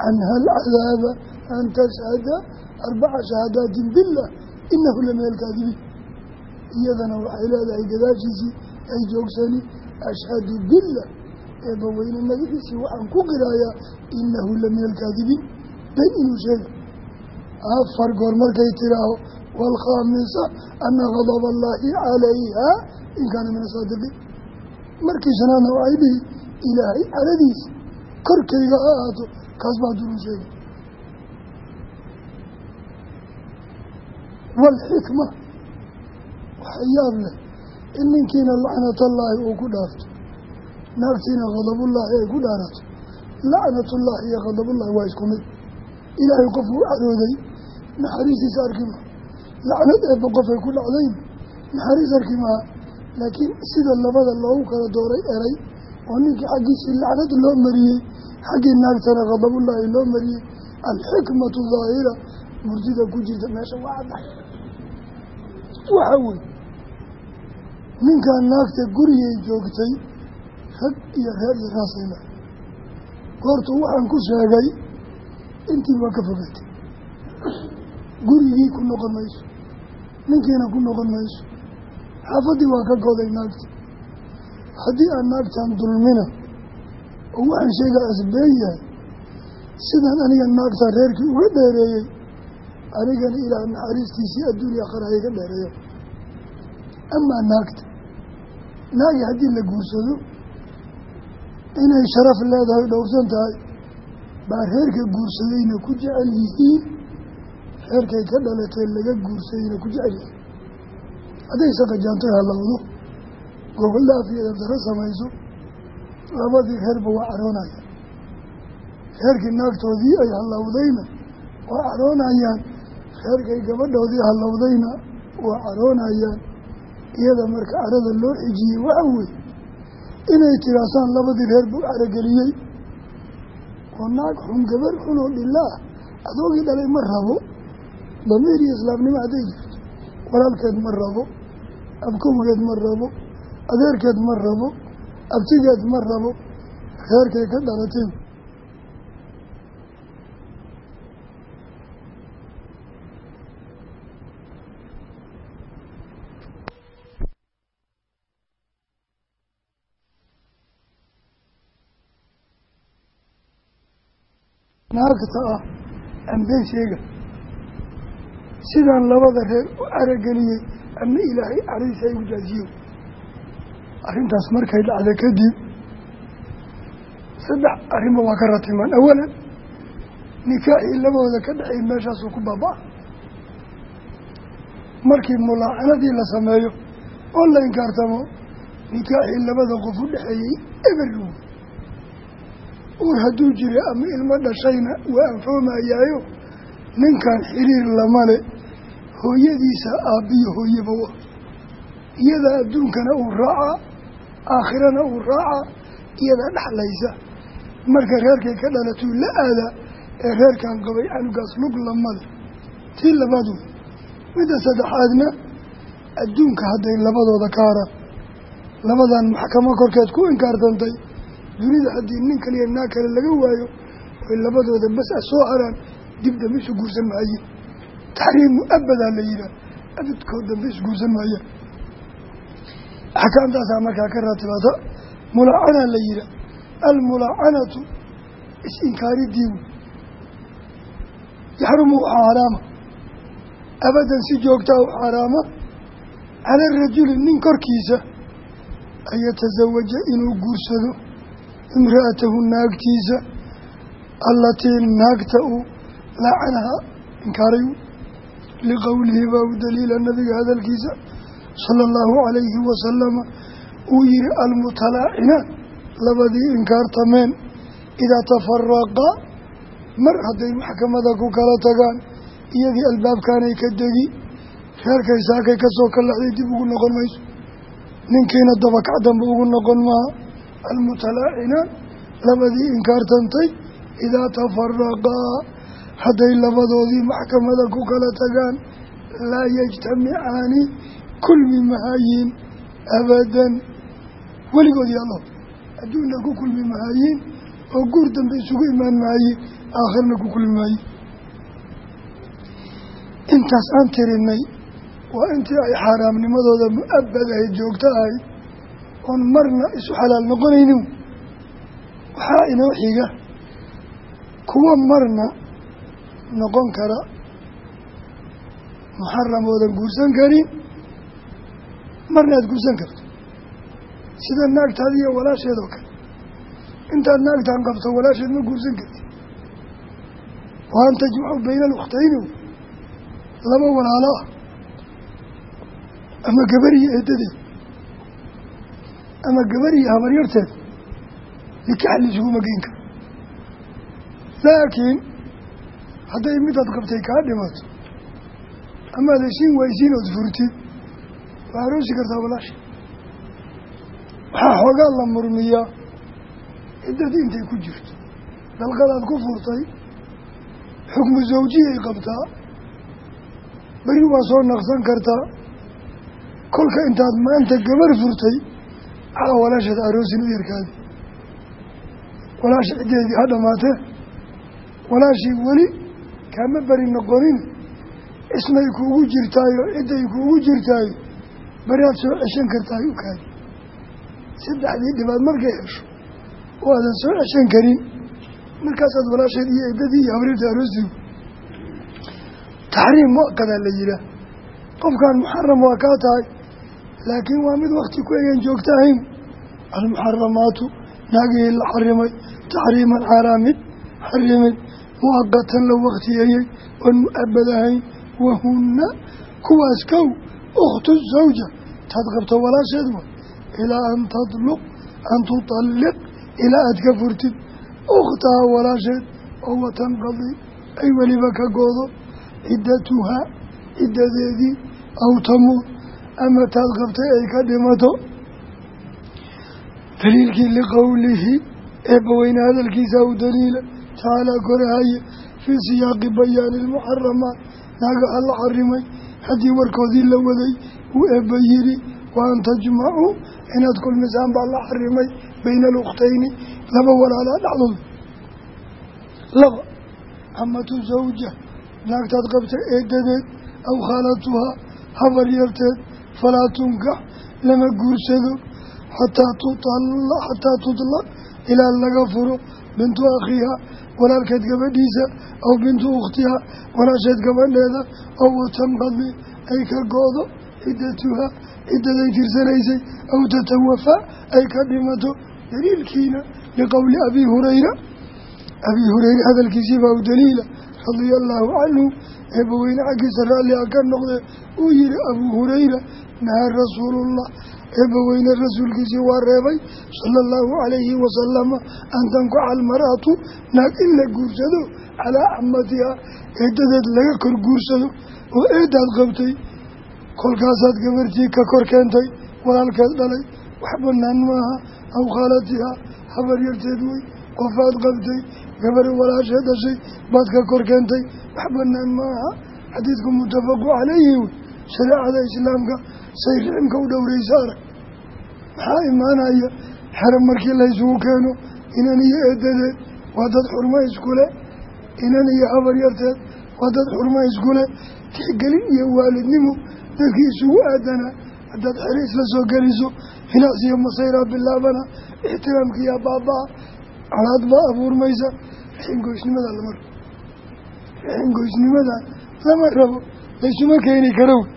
canha alcadaaba an tashhada arbaca shahaadaatin billah inahu lamina alkaadibiin iyadana waxay leedahay gadaashiisii ay joogsani ashhadu billah eebbaweyne magaciisii waxaan ku qiraayaa inahu lamina alkaadibiin ben inuu sheega afar goor markay tiraaho waalkhaamisa ana gadaba allaahi calayha in kaana min asaadiqiin markii shanaadna waxay dhihi ilaahay caladiisa korkayga ha ahaato kaas baa duruu sheegay waalxikma waxa yaab leh in ninkiina lacnatallaahi uu ku dhaarto naagtiina khadabullaahi ay ku dhaarato lacnatullaahi iyo khadabullaahi waa isku mid ilaahay qofuu cadooday naxariistiisa arki maa lacnad eebba qofay ku dhacdayn naxariis arki maha laakiin sida labada loogu kala dooray eray oo ninkii xaggiisii lacnad loo mariyey xaggii naagtana khadabullaahi loo mariyey alxikmatu daahira murtida ku jirta meesha waa caddahay waxa wey ninkaa naagta gurigay joogtay rag iyo reer iyo raasay lahay goortuu waxaan ku sheegay intii waa ka fogatay gurigii ku noqon mayso ninkiina ku noqon mayso xaafaddii waa ka goday naagti haddii aan naagtan dulmina oo waxaan sheegaa asbeen yahay sidaan aniga naagta reerkii uga dheereeyey anigana ilaah naxariistiisii adduuniya akhara iga dheereeyo. Amaa naagta naagi haddii la guursado inay sharaf leedahay dhowrsan tahay baa reerka guursadayna ku jecel yihiin reerkay ka dhalatay laga guursadayna ku jecel yihiin. Hadday saqajaantoy halowdo gogoldhaaf iyo dabdaro samayso labadii reerba waa caroonaya reerkii naagtoodii ay hallowdayna waa caroonayaan reerkay gabadhoodii hallowdayna waa caroonayaan iyada marka carada loo xijiyey waxa weeye inay tiraasaan labadii reer buu carageliyey oo naag xun gabar xun oo adoogii dhalay ma rabo. Damiir iyo islaamnimo hadday jirto walaalkeed ma rabo. Abkowgeed ma rabo. Adeerkeed ma rabo abtigeed ma rabo reerkay ka dhalateen naagta ah ambeen sheega. Sidaan labada reer u carageliyey ama ilaahay cariisa igu jaajiyo arrintaas markay dhacda kadib saddex arrinba waa ka ratimaan. Awalan nikaaxii labadooda ka dhexeey meeshaasuu ku baaba-a markii mulaacanadii la sameeyo oo la inkaartamo nikaaxii labada qof u dhexeeyey eberru uur hadduu jira ama ilmo dhashayna waa anfoomayaayo ninkan xiriir lama le hooyadiisa aabbiyo hooyaba wa iyadaa adduunkana uu raacaa aakhirana uu raacaa iyadaa dhexlaysa marka reerkay ka dhalatuu la aadaa ee reerkan qabay canugaas lug lamale tii labaad wey midda saddexaadna adduunka hadday labadooda ka haraan labadan maxkamo korkeed ku inkaartantay. Dunida haddii nin kaliya naag kale laga waayo oy labadooda bas a soo haraan dib dambe isu guursan maaye. Taxriimu abadaa la yihaah abadkood dambe isguursan maayaan axkaamtaasaa markaa ka raatibaata mulaacanaa la yihaah almulaacanatu is-inkaaridii wey yaxrumu waxaa xaraama abadan si joogtaa u xaraama cala rajuli nin korkiisa an yatasawaja inuu guursado imra'atahu naagtiisa allatii naagta uu laacanaha inkaaray liqowlihi baa u daliila nabiga hadalkiisa sala allahu calayhi wasalama uu yihi almutalaacinaan labadii inkaartameen idaa tafaraqa mar hadday maxkamada ku kala tagaan iyadii albaabkaanay ka degi reerkay saakay ka soo kalaxday dib ugu noqon mayso. Ninkiina dabakac dambe ugu noqon maaha. Almutalaacinaan labadii inkaartantay idaa tafaraqaa hadday labadoodii maxkamada ku kala tagaan laa yajtamicaani kulmi mahaayiin abadan. Weligood yaallo adduunna ku kulmi mahaayiin oo guur dambe isugu imaan maayiin aakhirna ku kulmi maayiin intaas aan tirinay waa intii ay xaaraamnimadooda mu'abad ahayd joogto ahayd oon marna isu xalaal noqonaynin waxaa inoo xiga kuwa marna noqon kara muxaram guursan karin marna aada guursan karto. Sida naagtaada iyo walaasheed oo kale. Intaad naagtaan qabto walaasheed ma guursan karti. Wa an tajmacu bayna alukhtayni laba walaalo ah. Ama gabar iyo eedadeed. Ama gabar iyo habaryarteed. Nikax laisuguma geyn karo. Laakiin hadday midaad qabtay kaa dhimato amaad heshiin waysiin ood furtid waa aroosi kartaa walaasha waxaa xoogaa la murmiyaa ciddadii intay ku jirto. Dalqadaad ku furtay xukmu zawjiyay qabtaa beri waa soo naqsan kartaa. Kolka intaad maanta gabar furtay caa walaashaad aroosin u yarkaadi. Walaashi ciddeedii ha dhammaatee walaashii weli kaama beri noqonin ismay kuugu jirtaayo cidday kuugu jirtaayo beriaad soo ceshan kartaay u kaadi saddexdii dhibaad markay hesho oo aadan soo ceshan karin. Markaasaad walaasheed iyo eedadii iyo habriirta aroosigu taxriim mu'akadaa la yihaah qofkan muxaram waa kaa tahay laakiin waa mid wakti ku egan joogta ahayn almuxaramaatu naagihii la xarimay taxriiman xaalaa mid xarimid muaqatan la waktiyeeyey oon mu'abad ahayn wahunna kuwaas kow ukhtu zawja taad qabto walaasheed wa ilaa an tadluq an tutalliq ilaa aad ka furtid ukhtaha walaasheed oo watanqadi ay weliba ka goodo ciddatuhaa ciddadeedii aw tamuud ama taad qabtay ay ka dhimato daliilkii liqowlihi eebbaweyne hadalkiisa u daliila tacaalaa korahaye fii siyaaqi bayaani ilmuxaramaat naagaha la xarimay haddii warkoodii la waday uu eebba yidhi wa an tajmacuu inaad kulmisaan baa la xarimay bayna alukhtayni laba walaalaa dhexdooda laba amatu zawja naagtaad qabtay eedadeed aw khaalatuhaa habar yarteed falaa tunkax lama guursado xataa tudlaq ilaa laga furo bintu akhiiha walaalkeed gabadhiisa aw bintu ukhtiha walaasheed gabadheeda oo watanqadi ay ka go-do ciddatuha ciddaday tirsanaysay aw tatawafa ay ka dhimato daliilkiina liqowli abii hurayra abii hureyre hadalkiisii baa u daliila radia allaahu canhu eebbaweyne xaggiisa raalli a ka noqde uu yihi abuu hurayra nahaa rasuulullah eebbaweyne rasuulkiisii waa reebay sala allahu calayhi wasalama an tankuxa almar'atu naag in la guursado calaa camatiha eedadeed laga kor guursado oo eedaad qabtay kolkaasaad gabartii ka kor keentay walaalkeed dhalay wax banaan maaha aw khaalatiha habar yarteed wey qofaad qabtay gabar walaashee dhashay baad ka kor keentay wax banaan maaha xadiidku muttafaqu calayhi wey shareecada islaamka say riximka u dhowraysa arag maxaa imaanaya. Xero markii laysugu keeno inan iyo eedadeed waa dad xurmo iskule. Inan iyo habar yarteed waa dad xurmo iskule. Tixgelin iyo waalidnimo dadkii isugu aadanaa haddaad xero isla soo geliso hinaas iyo masayraa bilaabana ixtiraamkiiyaa baaba-a colaad baa abuurmaysa. Rixin goysnimada lama rabo. Rixin goysnimada lama rabo. Laysuma keeni karo wey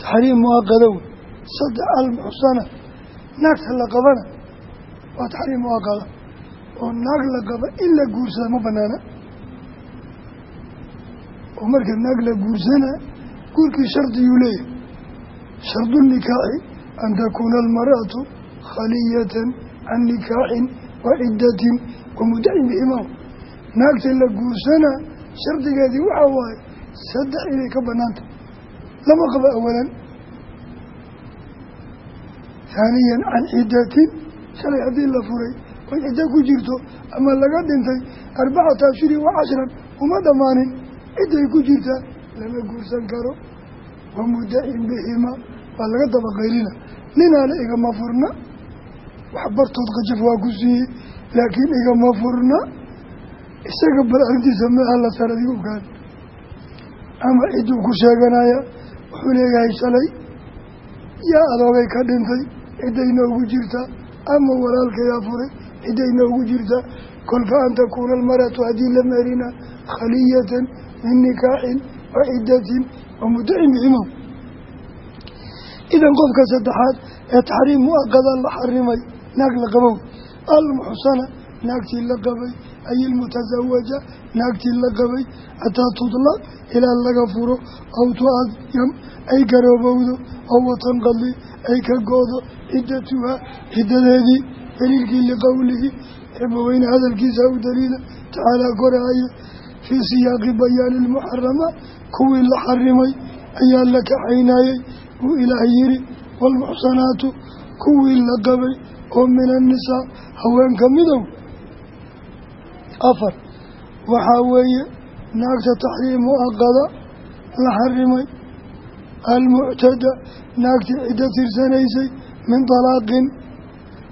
taxriim muaqada wey saddex almuxsana naagta la qabana waa taxriim muaqada oo naag la qaba in la guursada ma banaana. Oo marka naag la guursana guurkii shardiyuu leeyahay. Shardu nikaaxi an takuuna almar'atu khaliyatan can nikaaxin wa ciddatin wa mudacin bihimaam naagta la guursana shardigeedii waxaa waaye saddex inay ka banaanta. Lama qabo awalan haaniyan can ciddatin shalay haddii la furay oy ciddo ku jirto ama laga dhintay arbacata ashuri wa cashran uma dhammaanin cidday ku jirtaa lama guursan karo. Wa mudacin bihimaa waa laga dabaqaylina ninaana igama furna wax bartood qajaf waa ku siiyey laakiin igama furna isaga bal arrintiisa meeha la saradi ogaan ama cidduu ku sheeganaya wuxuu leeyahay shalay yaa adoogay ka dhintay cidday noogu jirtaa ama walaalkayaa furay cidday noogu jirtaa kolka an takuuna almaratu haddii la meerina khaliyatan min nikaaxin wa ciddatin wa mudacin biximow idan qofka saddexaad ee taxriim muaqada la xarimay naag la qabow almuxsana naagtii la qabay ay ilmutasawaja naagtii la qabay hataa tudlaq ilaa laga furo aw tu-adyam ay garoobowdo oo watanqadi ay ka go-do ciddatuhaa ciddadeedii daliilkii liqowlihi eebbaweyne hadalkiisa u daliila tacaalaa koraaye fii siyaaqi bayaani ilmuxaramaat kuwii la xarimay ayaa la kaxaynayey uu ilaah yidhi waalmuxsanaatu kuwii la qabay oo min annisaa haweenka midow afar. Waxaa weeye naagta taxriimu aqada la xarimay. Almuctada naagtii ciddo tirsanaysay min dalaaqin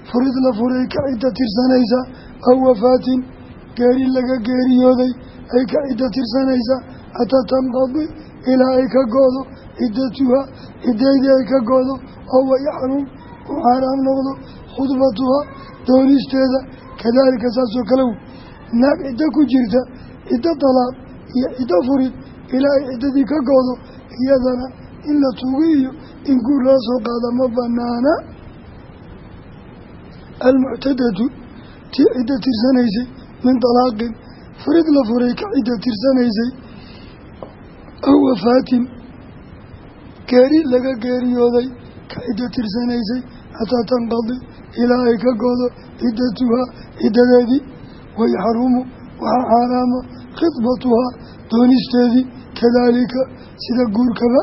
furid la furay ka cidda tirsanaysaa aw wafaatin. Geeri laga geeriyooday ay ka cidda tirsanaysaa hataa tanqadi ilaa ay ka go-do ciddatuhaa ciddaydii ay ka go-do oo wayaxruum u xaaraam noqdo. Khudbatuhaa doonisteeda. Kadaalika saasoo kale wey naag ciddo ku jirta ciddo dalaaq iyo ciddo furid ilaa ay ciddadii ka go-do iyadana in la tuugo iyo in guur loo soo qaada ma banaana almuctadatu tii ciddo tirsanaysay min dalaaqin furid la furay ka cidda tirsanaysay. Aw wafaatin geeri laga geeriyooday ka ciddo tirsanaysay. Xataa tanqadi ilaa ay ka goodo ciddatuhaa ciddadeedii wayaxrumu waxaa xaaraama khidbatuhaa doonisteedii kadaalika sida guurkaba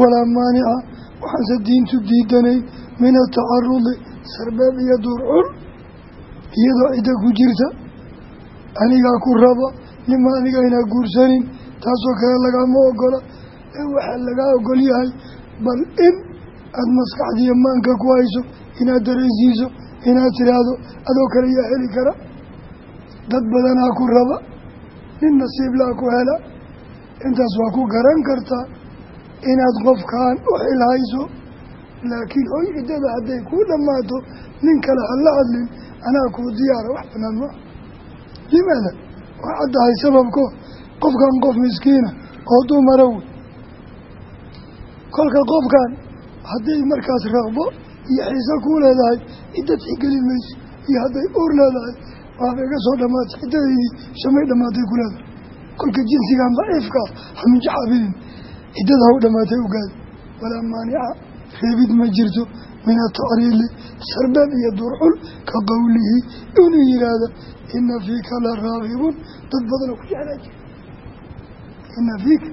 walaa maanica waxaanse diintu diidanayn min atacarudi sarbeeb iyo duurcun iyadoo cidda ku jirta anigaa ku raba nima aniga inaa guursanin taasoo kale lagama ogola ee waxaa lagaa ogol yahay bal in aada maskaxdiiyo maanka ku hayso inaad dareensiiso inaad tiraahdo adoo kale yaa heli kara dad badanaa ku raba nin nasiiblaa ku hela. Intaas waa ku garan kartaa inaad qofkaan u xil hayso laakiin hoy ciddada hadday kuu dhammaato nin kale ha la hadlin anaa kuu diyaara wax banaan maa limaada waa caddahay sababko qofkan qof miskiina oo dumara wey. Kolka qofkan hadday markaas raqbo iyo xiise kuu leedahay cidda tixgelin mayso iyo hadday uur leedahay waaba iga soo dhamaatay ciddadaydii shamay dhammaatay ku leedahay kolka jinsigan daciifkaa haminjaxabinin ciddada ha u dhammaatay ogaada walaa maanica reebid ma jirto min atacriili sarbeeb iyo durxul ka qowlihi inuu yihaahda ina fiika la raagibun. Dad badanoo ku jeclaa jira. Ina fiika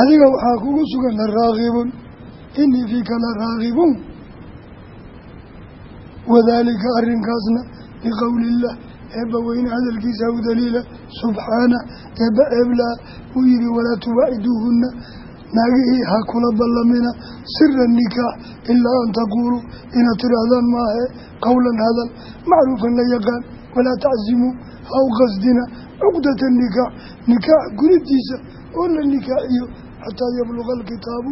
adiga waxaa kugu sugan la raagibun. Inii fiika la raagibun wadaalika arrinkaasna liqowli illah eebba weyne hadalkiisa u daliila subxaana eebba eeblaa uu yihi walaa tubaaciduuhunna naagihii ha kula ballamina sira nikaax ilaa an taquuluu inaad tidhaahdaan maahe qowlan hadal macruufan la yaqaan walaa taczimuu ha u qasdina cuqdata nikaax nikaax guridiisa oo la nikaaxiyo xataa yabluqa alkitaabu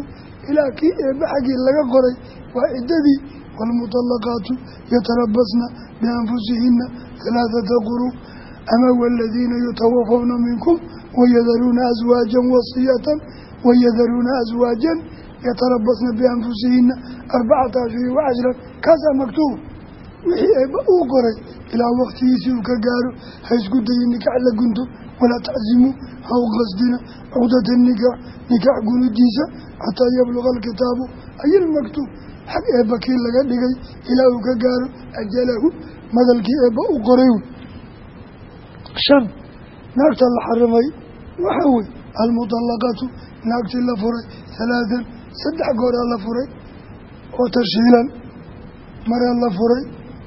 ilaa kii eebba xaggii laga qoray waa ciddadii waalmutalaqaatu yatarabasna bianfusihinna halaathata quruu ama waladiina yutawafawna minkum wayadaruuna aswaajan wasiyatan wayadaruuna aswaajan yatarabasna bianfusihina arbacata ashhurin wacashran kaasaa maktuub wixii eebba uu qoray ilaa waktigiisii uu ka gaaro ha isku dayin nikax la gunto walaa tacsimuu ha u qasdina cuqdata nikaax nikaax gunudiisa xataa yabluqa alkitaabu ay ilmaktuub xag eebba kii laga dhigay ilaa uu ka gaaro ajalahu madalkii eebba u qoray. Wey shan naagta la xarimay waxaa wey almutalaqatu naagtii la furay halaadan saddex gooraa la furay oo tashiilan maraa la furay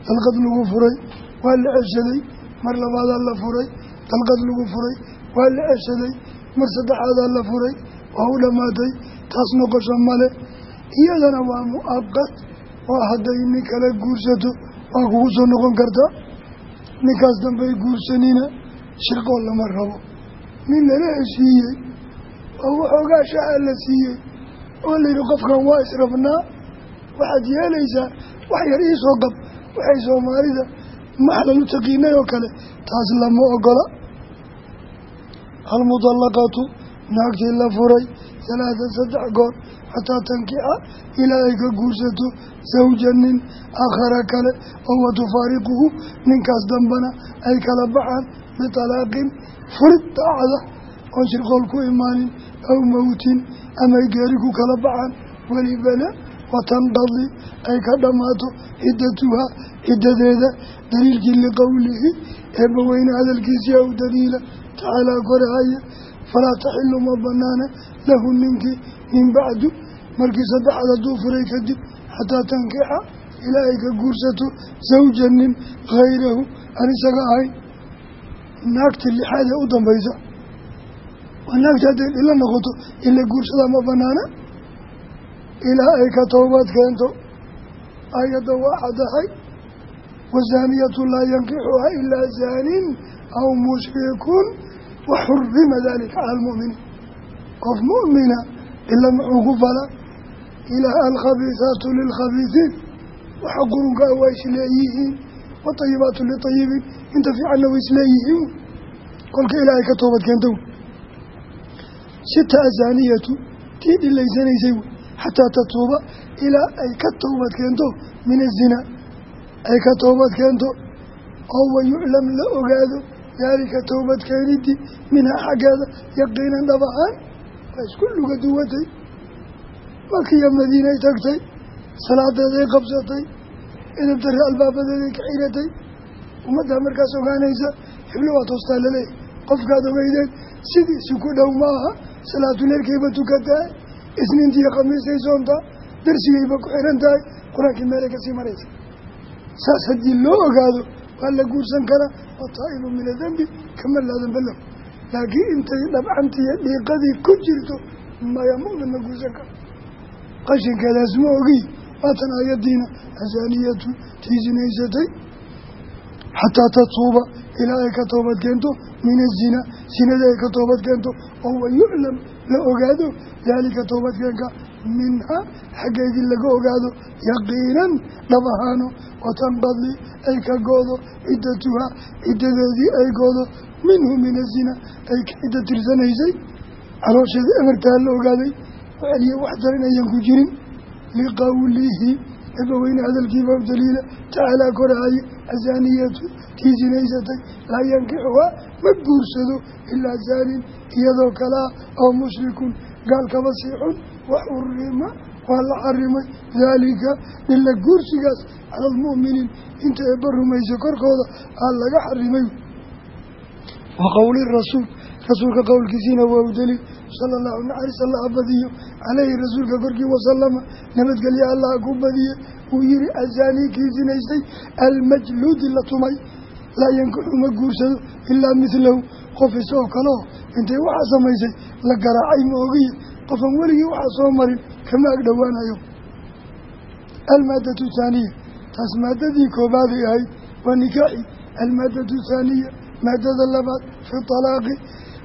dalqad lagu furay waa la ceshaday mar labaadaa la furay dalqad lagu furay waa la ceshaday mar saddexaadaa la furay waa u dhammaatay taas noqosho male iyadana waa mu'aqad waa hadday nin kale guursato waa kugu soo noqon kartaa ninkaas dambey guursanina shirqool lama rabo. Nin lala heshiiyey oo waxoogaa shaca la siiyey oo layidhi qofkan waa israbnaa waxaad yeelaysaa wax yar iisoo qab waxay soomaalida maxlal u taqiinay oo kale taas lama ogola. Almudallaqatu naagtii la furay salaatan saddex goor xataa tankixa ilaa ay ka guursato sawja nin aakhara kale oo wa tufaariquhu ninkaas dambana ay kala baxaan bitalaaqin furid daacada oon shirqool ku imaanin aw mawtin amay geeri ku kala baxaan welibana watanqadi ay ka dhammaato ciddatuhaa ciddadeeda daliilkii liqowlihi eebbaweyne hadalkiisii aw daliila tacaalaa korahaya falaa taxilu ma banaana lahu ninkii min bacdu markii saddexaad hadduu furay kadib xataa tankixa ilaa ay ka guursato sawja nin hayrahu aan isaga ahayn. Naagta lixaad ee u dambaysa. Waa naagta hadday dhilo noqoto in la guursadaa ma banaana ilaa ay ka toobad keento. Ayadda waa caddahay wazaaniyatu laa yankixuha ilaa zaanin aw mushrikun waxurima dalika cala almu'miniin. Qof mu'mina ila muxuu ku fala ilaah alkhabiisaatu lilkhabiisiin waxa qurunka a waa isleeyihiin watayibaatu litayibiin inta fiicanna way isleeyihiin kolka ilaahay ka toobad keenta sita azaaniyatu tii dhilaysanaysay wey xataa tatuuba ilaa ay ka toobad keento min azina ay ka toobad keento oo wayuclam la ogaado daalika toobad keenidii xaggeeda yaqiinan dhab waa isku luga duwatay. Makiya madiinay tagtay salaadeeday qabsatay idabtari albaabadeeday ka xiratay ummaddaa markaas ogaanaysa xiblo waa toostaa laleeyahy qofkaad ogeydeen sidiisi ku dhow maaha salaatuleelkayba tukataa isniintiiyo khamiistay soontaa darsigayba ku xiran tahay qur'aankii meelay ka sii maraysa. Saas haddii loo ogaado waa la guursan karaa wataa'ibu min adembi kama laa danba lahu laakiin intay dhabcantiiyo dhiiqadii ku jirto maya mu'min ma guursan karo qashinkeedaas ma ogi waatan ayadiina asaaniyatu tii sinaysatay xataa tatuuba ilaa ay ka toobad keento min azina sinada ay ka toobad keento oo wayuclam la ogaado daalika toobadkeenka minhaa xaggeedii laga ogaado yaqiinan dhab ahaano watanqadi ay ka goodo ciddatuhaa ciddadeedii ay goodo minhu min azina ay ka cidda tirsanaysay caloosheeda emertaa la ogaaday waceliya wax daran ayan ku jirin. Liqawlihi eebaweyne hadalkiiba u daliila tacaalaa korahaye azaaniyatu tii sinaysatay laa yankixuhaa ma guursado ilaa zaanin iyadoo kalea oo mushrikun gaalkaba sii xun wa xurima waa la xarimay daalika dhilla guursigaas cala almu'miniin inta eebba rumaysa korkooda aa laga xarimay wa qowli rasuul rasuulka qowlkiisiina waa u daliil sala allahu naxariis allaha badiyo. Caleyhi rasuulka korkii wasalama nabadgelye allah ku badiye uu yihi azaanii kii sinaystay almajluudi la tumay. Laa yankixu ma guursado ilaa midlahu qof isagoo kaleo intay waxaa samaysay la garaacay ma ogiye qofan weligii waxaa soo marin kama ag dhowaanayo. Almaadatu thaaniya. Taas maadadii koobaaday ahayd waa nikaaxi. Almaadatu thaaniya maadada labaad fi talaaqi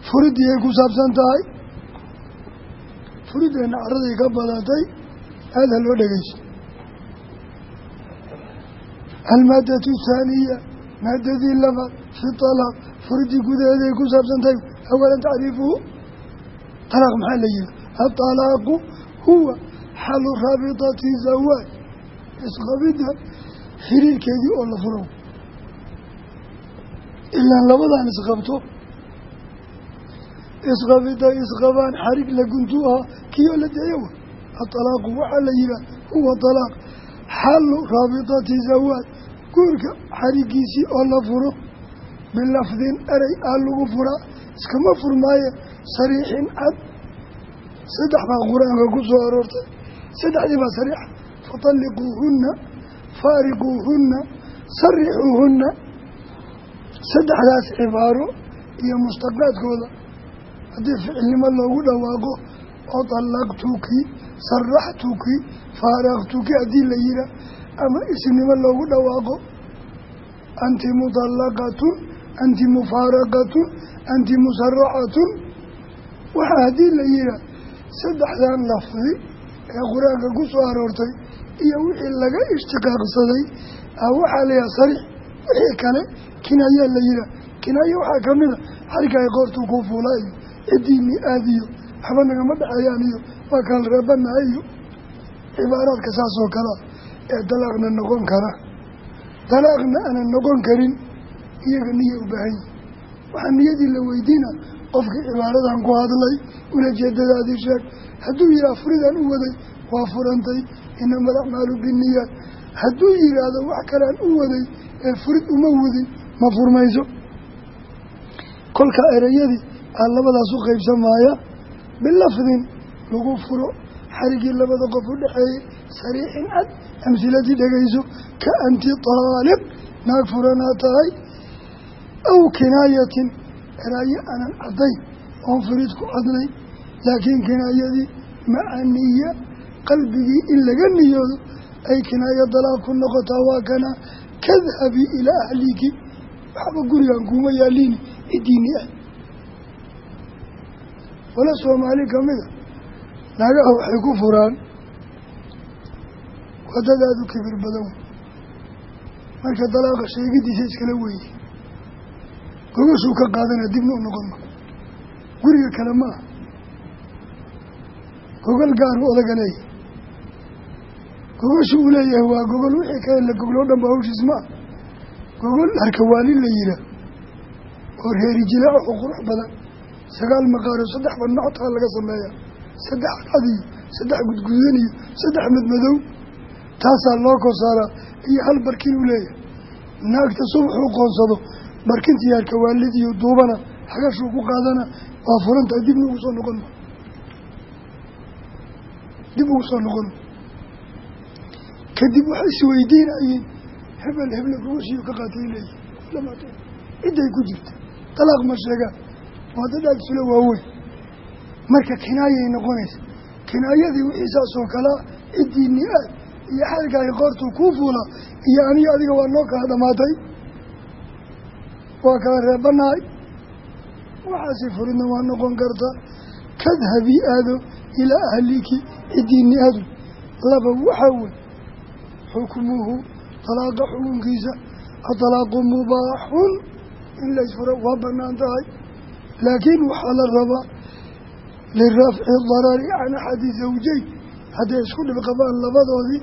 furidii ay ku saabsan tahay. Furideenna caraday ka badatay aada loo dhegeyso almaadatu thaaniya maadadii labaad fi talaaq furidii gudaheeda ay ku saabsan tahay. Awalan tacriifuhu? Talaaq maxaa la yihi atalaaqu huwa xalu raabitati zawaaj isqabidda xiriirkeedii oo la furo ilaan labadan isqabto. Isqabida isqabaan xarig la guntu ahaa kioo la deeyo wa atalaaqu waxaa la yihaah huwa talaaq. Xalu raabitati zawaaj guurka xarigiisii oo la furo. Bilafdin erey aa lagu furaa iskama furmaaye sariixin cad. Saddex baa qur'aanka ku soo aroortay. Saddexdii baa sariixa fatalliquuhunna faariquuhunna sarixuuhunna saddexdaas cibaaro iyo mustaqaadkooda haddii ficilnimo loogu dhawaaqo oo dallaqtuki saraxtuki faaraqtuki haddii la yihaa ama isnimo loogu dhawaaqo anti mudallaqatun anti mufaaraqatun anti musaraxatun waxaa haddii la yihaa saddexdan lafdi ee qur'aanka ku soo aroortay iyo wixii laga ishtiqaaqsaday a waxaa layaha sariix wixii kale kinaayaa la yihaa kinaayo waxaa ka mida xarika ay qoortuu ku fuula iyo cidiini aad iyo waxba nagama dhexeeyaan iyo waa kala reebanaha iyo cibaaraadka saas oo kalea ee dalaaqna noqon kara. Dalaaqna aanan noqon karin iyaga niya u baahan yihi waxaa niyadii la weydiina qofkii cibaaradan ku hadlay ulajeedadaadii sheeg hadduu yihaha furidaan u waday waa furantay. Inama alacmaalu binniyaat hadduu yidhaahdo wax kalean u waday ee furid uma wadin ma furmayso. Kolka ereyadii aa labadaas u qaybsamaaya bilafdin lagu furo xarigii labada qof u dhexeeyey sariixin cad amhiladii dhegayso ka anti taaliq naag furanaa tahay. Aw kinaayatin eraayo aanan caddayn oon furid ku cadnay laakiin kinaayadii maca niya qalbigii in laga niyoodo ay kinaayo dalaaq ku noqotaa waa kana kadhabii ilaa ahliki waxba gurigan kuuma yaaliini cidiini ah. Wala soomaali kamida naagaha waxay ku furaan. Wadadaadu kibir badan. Wey marka dalaaqa sheegidiisa iskala weyne gogashuu ka qaadana dibna u noqon ma. Guriga kale ma aha. Gaaru odaga leeyahay gogashu uu leeyahay waa gogol. Wixii kale la gogloo dhan ba hawshiis ma ah gogol harkawaalin la yihaa oo reeri jilaaco oo qurux badan. Sagaal maqaaro saddex badnactaa laga sameeyaa. Saddex cad iyo saddex gudgudan iyo saddex madmadow. Taasaa loo kosaaraa iyo hal barkin uu leeyahay. Naagta subaxuu qoonsado. Barkintii harkawaalidii duubana xagashuu ku qaadana waa furantahay dibna ugu soo noqon dib ugu soo noqon kadib waxay isweydiinayeen hebel heble gogoshiiyo ka qaatay leeyihi cidday ku jirta dalaaq ma sheegaan. Waa dad aada isula waaweyn. Marka kinaayay noqonaysa kinaayadii wixii saasoo kalea ciddiinni aad iyo xaalkaahi qoortuu kuu fuula iyo aniga adiga waa noo kala dhamaatay. Waa kala reebanahay. Waxaasi furidna waa noqon kartaa kadhabii aado ilaa ahliki ciddiinni aadu laba waxaa wey xukmuhu dalaaqa xukunkiisa adalaaqu mubaaxun in laysfuro waa bannaan tahay laakiin waxaa la rabaa lirafci darari can axadi zawjeyn hadday isku dhib qabaan labadoodii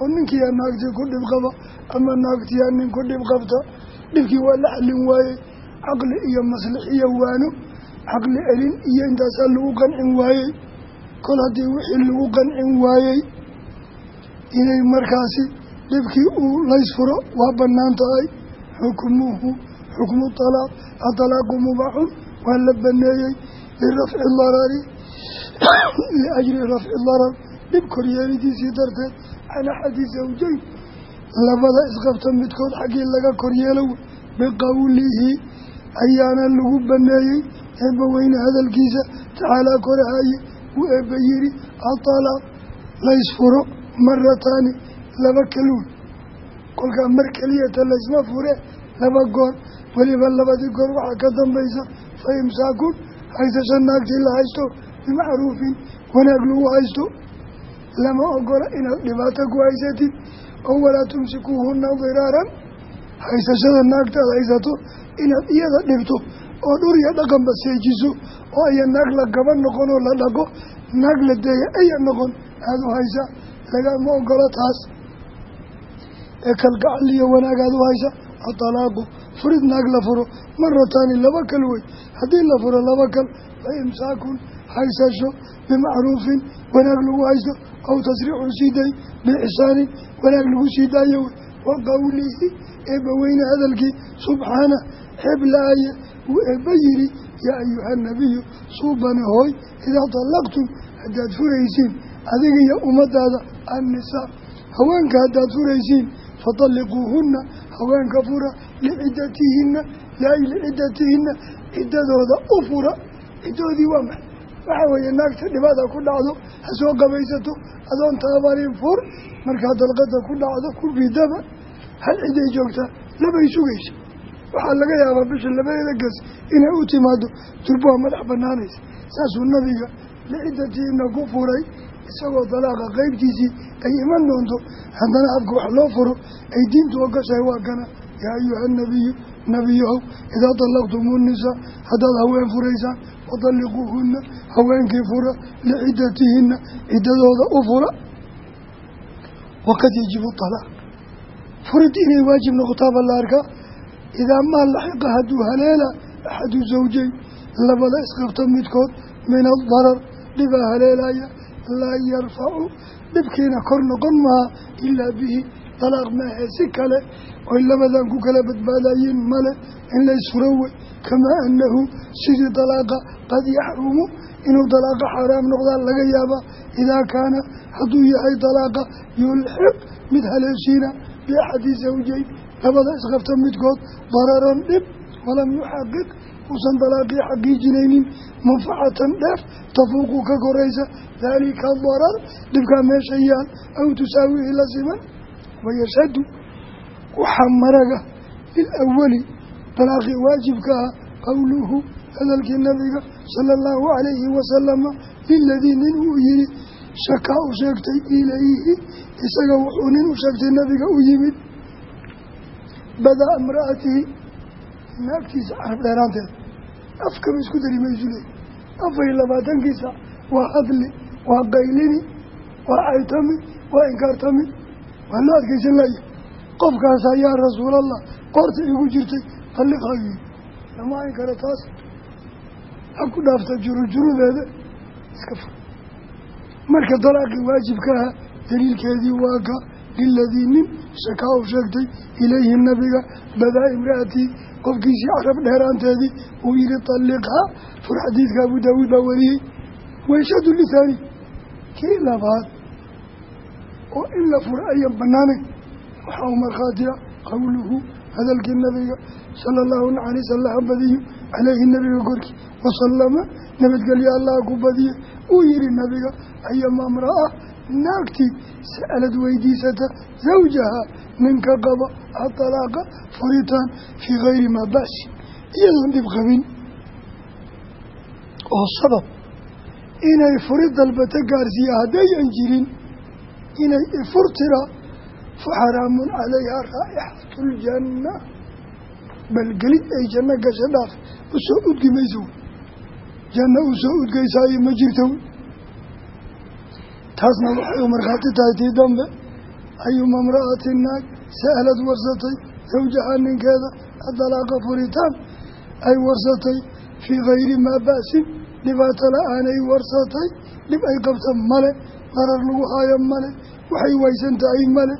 oo ninkiiyaa naagtii ku dhib qaba ama naagtiyaa nin ku dhib qabta dhibkii waa la xallin waayey caqli iyo maslix iyo waano caqli celin iyo intaasaa lagu qancin waayey kol haddii wixii lagu qancin waayey inay markaasi dhibkii uu laysfuro waa bannaan tahay xukmuhu xukmu talaaq. Atalaaqu mubaaxun waa la baneeyey lirafci darari liajli rafci darar. Dhib koryeelidiisii darteed can axadi zawjeyn labada isqabta midkood xaggii laga koryeelo biqowlihi ayaana lagu baneeyey eebba weyne hadalkiisa. Tacaalaa korahaye wuu eebba yidhi atalaaq laysfuro marataani laba kaluun. Kolkaa mar keliyata laysma fure laba goor. Weliba labadii goor waxaa ka dambaysa fa imsaakun haysasho naagtii la haysto bimacruufin wanaag lagu haysto. Lama ogola inaad dhibaato ku haysatid oo walaa tumsikuuhuna diraaran. Haysashada naagtaad haysato inaad iyada dhibto oo dhur iyo dhaqanba seejiso oo aya naag la gaba noqon oo la dhaqo. Naag la deeya aya noqon aada u haysa lagama ogolo taas ee kalgacal iyo wanaagaad u haysa atalaaqu furid naag la furo marataani laba kal wey haddii la furo laba kal fa imsaakun haysasho bimacruufin wanaag lagu haysto aw tasriixun siiday biixsaanin wanaag lagu sii daayo wey wa qowlihi eebba weyne hadalkii subxaana xeeb la-aye wuu eebba yidhi yaa ayuha nabiyu hooy idaa talaqtum haddaad furaysiin adiga iyo ummadaada annisaa haweenka haddaad furaysiin fatalliquuhunna haweenka fura liciddatihinna liay liciddatihinna ciddadooda u fura ciddoodii waa maxay waxaa weeye naagta dhibaata ku dhacdo ha soo qabaysato adoon taabarin fur markaa dalqada ku dhacdo ku ridaba hal ciday joogtaa labay sugaysa. Waxaa laga yaabaa bisha labadeeda gas inay u timaado durboa madax banaanaysa saasuu nabiga liciddatihinna ku furay isagoo dalaaqa qeybtiisii ay iman doonto haddana habka wax loo furo ay diintu ogashahay waa kana yaa ayuha nabiyu nebiyahow idaa dallaqtumu nisaa haddaad haween furaysaan fadalliquuhunna haweenkii fura liciddatihinna ciddadooda u fura. Waqad yajibu talaaq. Furid inay waajib noqotaaba la idaa maa laxiqa hadduu haleela axadu zawjeyn labada isqabta midkood min adarar dhibaa haleelaya laa yarfacu dhibkiina kor noqon maha ilaa bihi. Dalaaq maahe si kale oy labadan ku kala badbaadayiin male in laysfuro wey kamaa annahu sidii dalaaqa qad yaxrumu inuu dalaaqa xaaraam noqdaa laga yaabaa. Idaa kaana hadduu yahay dalaaqa yulxiq mid haleeshiina biaxadi zawjeyn labada isqabta midkood dararan dhib walam yuxaqiq uusan dalaaqii xaqiijinaynin manfacatan dheef tafuuqu ka koraysa daalika darar dhibkaa meesha yaal aw tusaawihi la siman wayashhadu waxaa maraga lilawali dalaaqii waajibka ah qowluhu hadalkii nabiga sala allahu calayhi wasalama liladii nin uu yihi shakaa u sheegtay ilayhi isaga wuxuu nin u sheegtay nabiga u yimid badaa imra'atihi naagtiisa carab dheeraanteed afkaba isku dari maysu leey afar iyo labaatankiisa waa hadli waa qaylini waa caytami waa inkaartami waa loo adkaysan laya qofkaasaa yaa rasuulallah qoorta igu jirtay qalliqayi lama ayn karo taas ha ku dhaafta jurujurudeeda iska fur marka dalaaqii waajibka aha daliilkeedii waa ka liladii nin shakaa u sheegtay ilayhi nabiga badaa imra'atii qofkiisii carab dheeraanteedii uu yihi talliqhaa fur xadiidka abu daawuud baa wariyey wayshadu lisaani. Kii labaad oo in la furo ayan banaanayn waxaa u markhaatiya qowluhu hadalkii nabiga sala allahu naxariis allaha badiyo caleyhi nabiga korkii wasalama nabadgelyo allaha ku badiye uu yihi nabiga ayama amra'a naagtii sa'alad weydiisata zawjaha ninka qaba atalaaqa furitaan fii kayri maa ba'sin iyadoon dhib qabin oo sabab inay furi dalbata gaarsiiya haddayan jirin inay ifurtira fa xaraamun calayha raa'ixatu ljanna bal gelid ay janno gasho dhaaf u soo udgi mayso janno u soo udgaysaayo ma jirto taasna waxay u markhaati tahay tii dambe. Ayuma imra'ati naag sa'alad warsatay sawjaha ninkeeda adalaaqa furitaan ay warsatay fii kayri maa ba'sin dhibaato la'aanay warsatay dhib ay qabta male darar lagu haayo male waxay waysan tahay male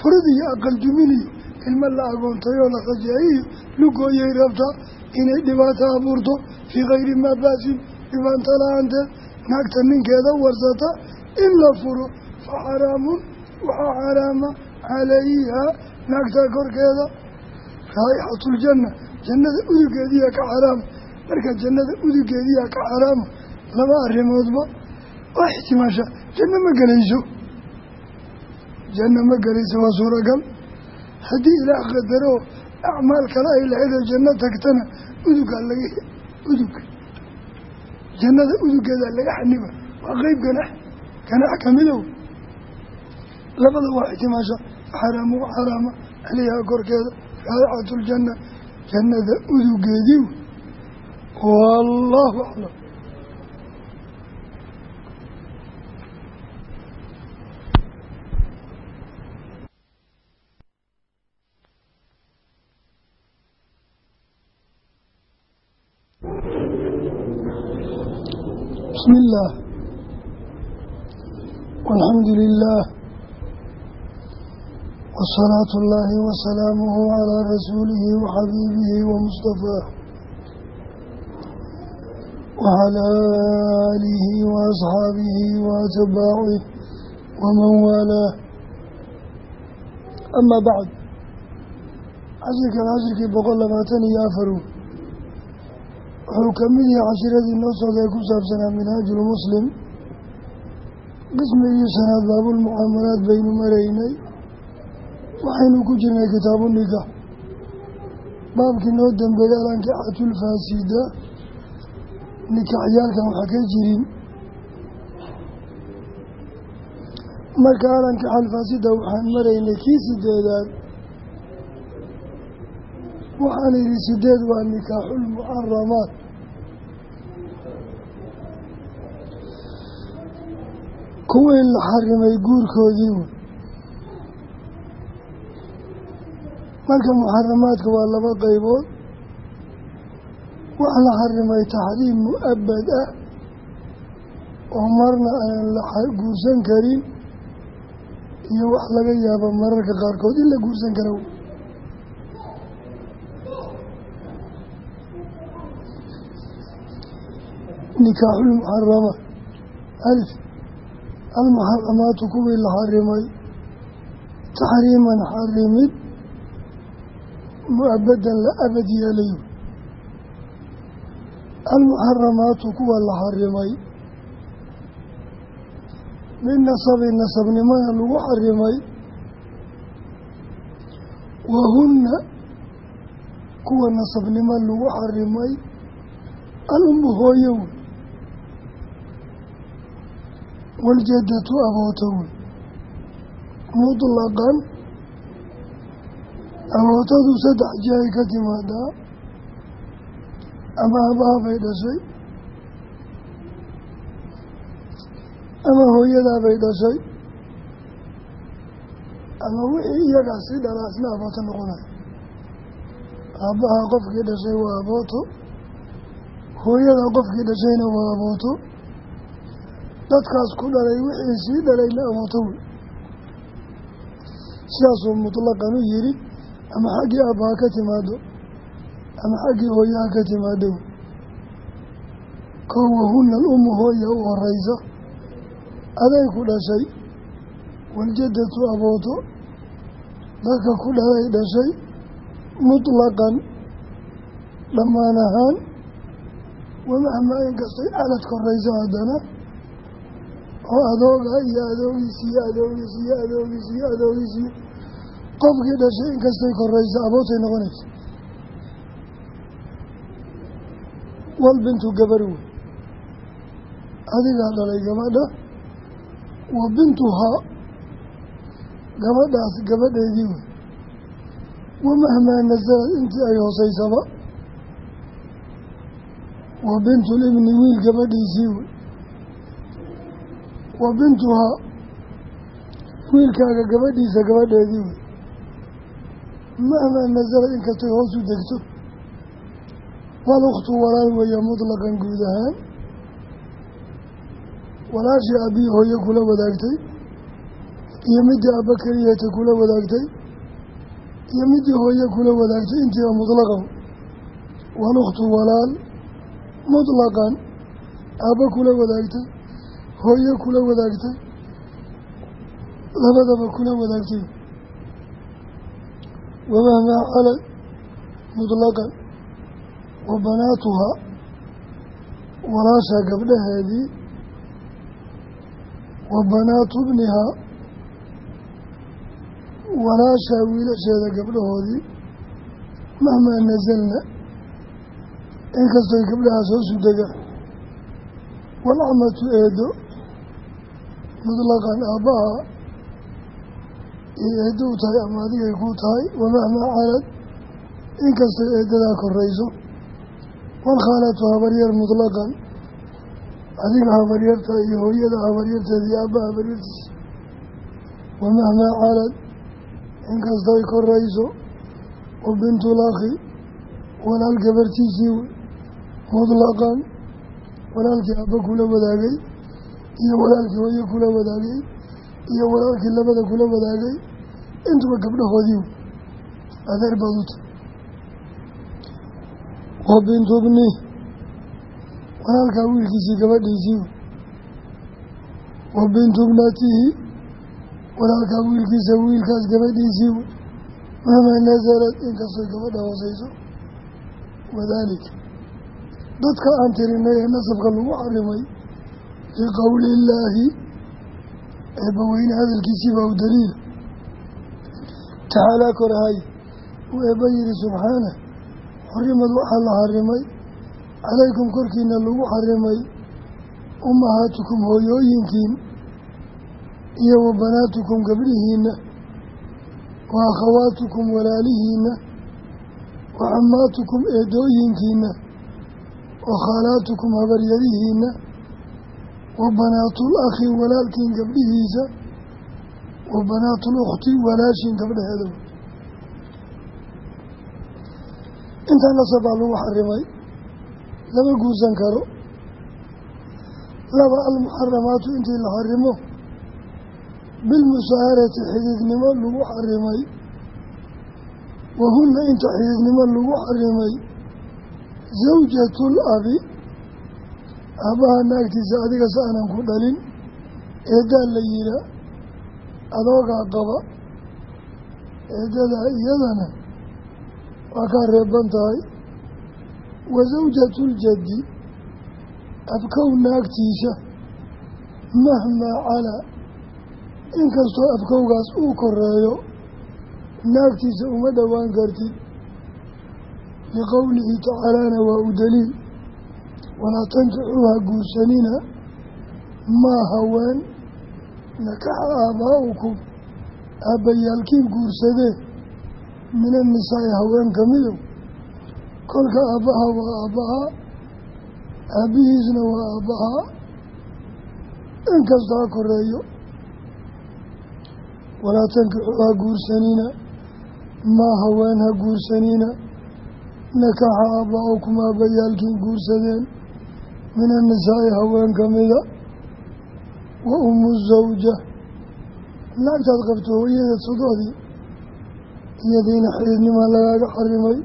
furid iyo aqal duminiyo ilmo la agoontayoo la rajeeyiyo lugooyay rabtaa inay dhibaato abuurto fii kayri maa ba'sin dhibaato la'aanteed naagta ninkeeda warsata in la furo fa xaraamun waxaa xaraama calayha naagta korkeeda. Raa'ixatuljanna jannada udugeediya ka xaraama marka jannada udugeediya ka xaraama laba arrimoodba oo ixtimaasha janno ma gelayso. Janno ma gelayso waa suuragal. Haddii ilaah qadaro acmaal kale ay lahaydoo janno tagtana udugaa laga udug. Jannada udugeedaa laga xaniba waa qeyb ganax ganax kamidow labada waa ixtimaasha xaraamu xaraama caleyha korkeeda raa'ixatuljanna jannada udugeedii wallaahu aclam bismi illaah walxamdu lilaah wasalaatu ullaahi wasalaamuhu calaa rasuulihi waxabiibihi wamustafaah wacalaa aalihi waasxaabihi waatbaacih waman waalaah amaa bacd cashirkan cashirkii boqol labaatan iyo afaru. Wuxuu ka mid yahay cashiradii noo socday ku saabsanaa minhaajulmuslim qismigii sanaad baabulmucaamalaad baynu maraynay waxaynu ku jirnay kitaabu nikaax baabkii noo dambeeyey alankixatulfaasida nikaaxyaalkan waxa ka jirin. Marka alankixa alfaasida waxaan maraynay kii sideedaad waxaan idhi sideed waa nikaaxulmuxaramaat kuwii la xarimay guurkoodii. Wey marka muxaramaadka waa laba qeybood wax la xarimay taxriim mu'abad ah oo marna aan la guursan karin iyo wax laga yaabo mararka qaarkood in la guursan karo. Nikaaxulmuxaramaat alif almuxaramaatu kuwii la xarimay taxriiman xarimid mu'abadan la abad yeelayo almuxaramaatu kuwa la xarimay binasabi nasabnimana lagu xarimay wahunna kuwa nasabnimo lagu xarimay wey waljadatu abooto wey mutlaqan abootadu saddex jihay ka timaadaa ama abaha bay dhashay ama hooyadaa bay dhashay ama wixii iyagaa sii dhalaa isna abooto noqonayo aabbaha qofkii dhashay waa abooto hooyada qofkii dhashayna waa abooto dadkaas ku dhalay wixii sii dhalayna abooto wey sidaasuu mutlaqan u yidhi ama xaggii aabbaha ka timaado ama xaggii hooyaha ka timaado kow wahuna al-ummu hooya u horeysa aday ku dhashay waljadatu abooto. Dadka ku dhalay dhashay mutlaqan dhammaan ahaan wamahmaa inkastay calad korayso haddana oo adooga iyo adoogiis iyo adoogiis iyo adoogiis iyo adoogiis iyo qofkii dhashay inkastay korayso abootay noqonaysa wal bintu gabar wey adigaa dhalay gabadha wa bintuhaa gabadhaas gabadheedii wey wamahmaa nasalad intii ay hooseysaba wa bintulibni wiil gabadhiisii wey wa bintuhaa wiilkaaga gabadhiisa gabadheedii. Wey mahmaa nasalad inkastay hoos u degto. Walukhtu walaal weeye mutlaqan guud ahaan. Walaashii aabbihi hooye kula wadaagtay iyo midii aabba keliyata kula wadaagtay iyo midii hooye kula wadaagtay intiiba mutlaqan walukhtu walaal mutlaqan aabba kula wadaagtay hooye kula wadaagtay? Labadaba kula wadaagtay. Wamahmaa calad mutlaqan wa banaatuhaa walaasha gabdhaheedii wa banaatu bnihaa walaashaa wiilasheeda gabdhahoodii mahmaa nasalna inkastooy gabdhahaas hoosu degaan walcamatu eedo mutlaqan aabbaha iyo eeddo u tahay ama adigay kuu tahay wamahmaa calad inkastoo eeddadaa korayso. Walkhaalatu habaryar mutlaqan adiga habaryarta iyo hooyada habaryarteeda iyo aabba habaryartiisa wamahmaa calad inkastoy korayso. Wa bintulakhi walaal gabartiisii mutlaqan walaalkii aabba kula wadaagay iyo walaalkii hooye kula wadaagay iyo walaalkii labada kula wadaagay intuba gabdhahoodii adeer baad u tahay wa bintu bni walaalkaa wiilkiisii gabadhiisii. Wa bintu bnatihi walaalkaa wiilkiisa wiilkaas gabadhiisii. Mahmaa nasalad inkastoo gabadha hooseyso wadaalika dadka aan tirinay ee nasabka lagu xarimay liqowli illaahi eebbaweyne hadalkiisii baa u daliila tacaalaa korahay uu eebba yihi subxaanah xarimad waxaa la xarimay calaykum korkiina lagu xarimay ummahaatukum hooyooyinkiin iyo wa banaatukum gabdhihiinna wa akhawaatukum walaalihiinna wa cammaatukum eedooyinkiinna wa khaalaatukum habaryarihiinna wa banaatul akhi walaalkiin gabdhihiisa wa banaatul ukhti walaashiin gabdhaheeda intaa nasab baa lagu xarimay lama guursan karo laba almuxaramaatu intii la xarimo bilmusaaharati xididnimo lagu xarimay wahunna inta xididnimo lagu xarimay zawjatul abi aabbaha naagtiisa adiga si aanan ku dhalin eeddaa la yihaa adoogaa qaba eeddadaa iyadana waa kaa reeban tahay. Wa sawjatuljaddi abkow naagtiisa mahmaa calaa inkastoo abkowgaas uu koreeyo naagtiisa uma dhowaan kartid. Liqowlihi tacaalaana waa u daliil walaa tankixuuha guursanina maa haween nakaxa aabaa-ukum aabbayaalkiin guursadee min annisaa'i haween ka midow. Kolka aabbaha waa aabbahaa aabbihiisna waa aabbahaa inkasta ha koreeyo walaa tankixuu ha guursanina maa haween ha guursanina. Nakaxa aabaa-ukum aabbayaalkiin guursadeen min annisaa'i haween ka mida wa ummu zawja naagtaad qabto hooyadeed sodohdii iyadiina xididnimaa lagaaga xarimay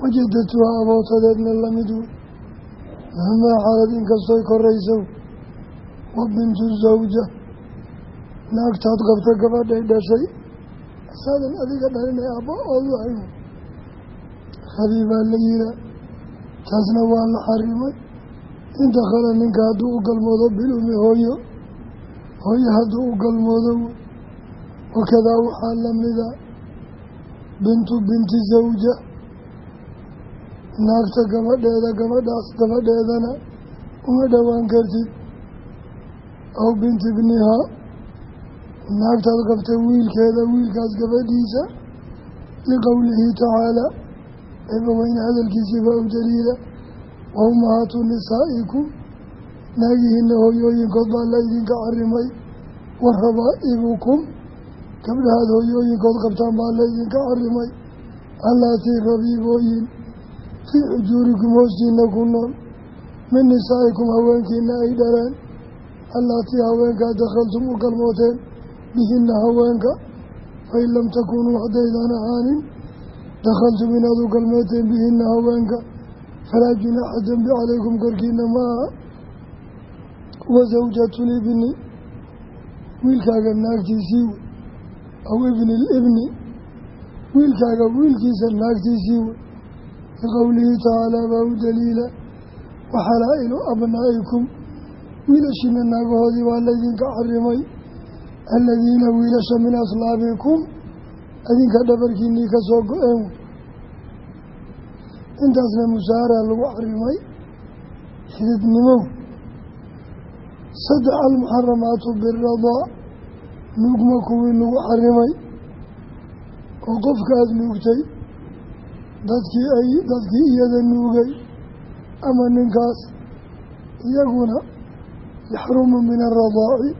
wajadatuha abootadeedna la mid wey mahamaa xaalad inkastoy koraysow wa bintu zawja naagtaad qabta gabadhay dhashay asaadan adiga dhalinay aabba oodu ahayn rabi baa la yihaa taasna waa la xarimay inta kale ninka hadduu u galmoodo bilumi hooyo hooyo hadduu u galmoodo wakadaa waxaa lamida bintu binti zawja. Naagta gabadheeda gabadhaas gabadheedana uma dhowaan kartid. Aw binti bnihaa naagtaad qabtay wiilkeeda wiilkaas gabadhiisa liqowlihi tacaalaa eebaweyne hadalkiisii baa u daliila wa ummahaatu nisaa'ikum naagihiina hooyooyinkood baa la idinka carimay wa rabaa'ibukum gabdhahaad hooyooyinkood qabtaan baa la idinka carimay allaatii rabiibooyin fii xujuurikum hoostiina ku nool min nisaa'ikum haweenkiina ay dhaleen allaatii haweenkaa dakhaltum u galmooteen bihinna haweenka fain lam takunuu haddaydan ahaanin dakhaltum inaad u galmeeteen bihinna haweenka falaa junaaxa dembi calaykum korkiina ma aha wa zawjatulibni wiilkaaga naagtiisii wey aw ibni libni wiilkaaga wiilkiisa naagtiisii wey liqowlihi tacaalaa baa u daliila waxalaa-ilu abnaa'ikum wiilashiina naagahoodii baa laydinka xarimay aladiina wiilasha min aslaabikum adinka dhabarkiinnii ka soo go-een intaasna musaaharaa lagu xarimay xididnimo. Saddex almuxaramaatu biradaa nuugma kuwii lagu xarimay oo qofka nuugtay dadkii ay dadkii iyada nuugay ama ninkaas iyaguna yaxrumu min aradaaci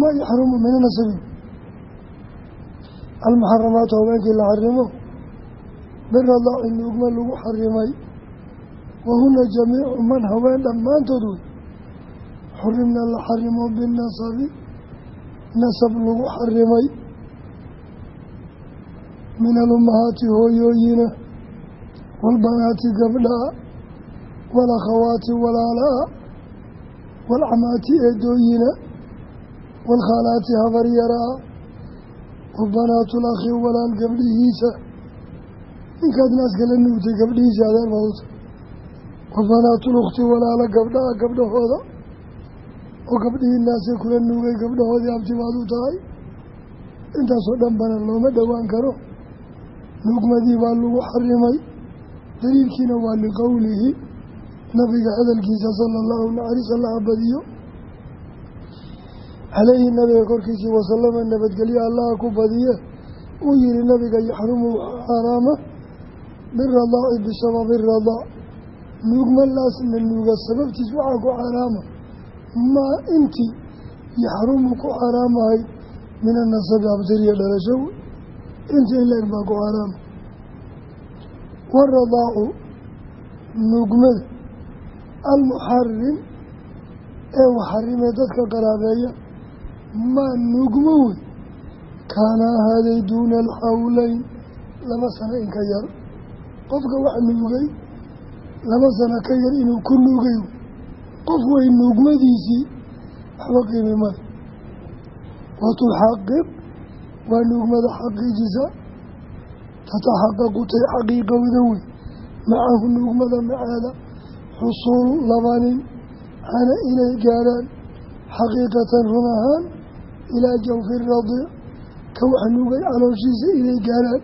ma yaxrumu min anasabi almuxaramaatu haweenkii la xarimo biradaaci nuugma lagu xarimay. Wahuna jamiicu man haween dhammaantood wey xurimna la xarimo binasabi nasab lagu xarimay. Min alummahaati hooyooyina. Waalbanaati gabdhaa. Walakhawaati walaala-a waalcamaati eedooyina. Waalkhaalaati habaryara-a wa banaatul akhi walaal gabdhihiisa ninkaad naaskala nuugtay gabdhihiisa adeer baduta wa banaatul ukhti walaala gabdhaha gabdhahooda. Oo gabdhihii naase kula nuugay gabdhahoodii abtibaad u tahay. Intaasoo dhan bana looma dhowaan karo. Nuugmadii baa lagu xarimay. Daliilkiina waa liqowlihi nabiga hadalkiisa sala allahu allaha badiyo. Caleyhi nabiga korkiisii wasalama nabadgelyo allaha ku badiye. Uu yihi nabiga yaxrumu xaaraama biradaaci bisababi radaa nuugma laasna nuuga sababtiis waxaa ku xaaraama maa intii yaxrumu ku xaaraamahay min anasabi abtiriya dhalasho intii in la-eg baa ku xaaraama waaradaacu nuugmada almuxarim ee waxarimee dadka qaraabeeya maa nuugmo wey kaana ahaaday duuna alxawleyn laba sano in ka yar qofka wax nuugay laba sano ka yar inuu ku nuugay qof way nuugmadiisii waxba qiimi male watuxaqiq waa nuugmada xaqiijisa tataxaqaqu tay xaqiiqowda wey. Macahu nuugmada maceeda xusuulu labanin hana inay gaadhaan xaqiiqatan run ahaan ilaa jawfi radiic. Ka wax nuugay calooshiisa inay gaaraan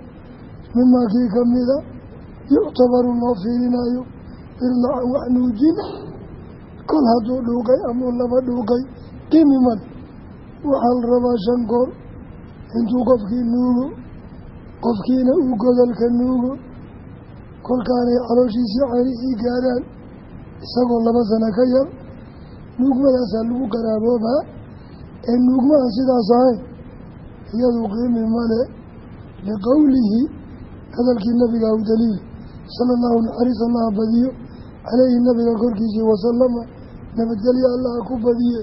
mimaa kii ka yuctabaru loo fiirinaayo irdacan wax nuujin kol hadduu dhuuqay amuu laba dhuuqay qiimi male waxaa la rabaa shan goor intuu qofkii nuugo qofkiina uu godolka nuugo kolkaanay calooshiisii caanihii gaaraan isagoo laba sano ka yar nuugmadaasaa lagu qaraaboobaa ee nuugma aan sidaas ahayn iyadu qiimi male liqowlihi hadalkii nabiga u daliil sala allahu naxariis allaha badiyo. Caleyhi nabiga korkiisii wasalama nabadgelyo allaha ku badiye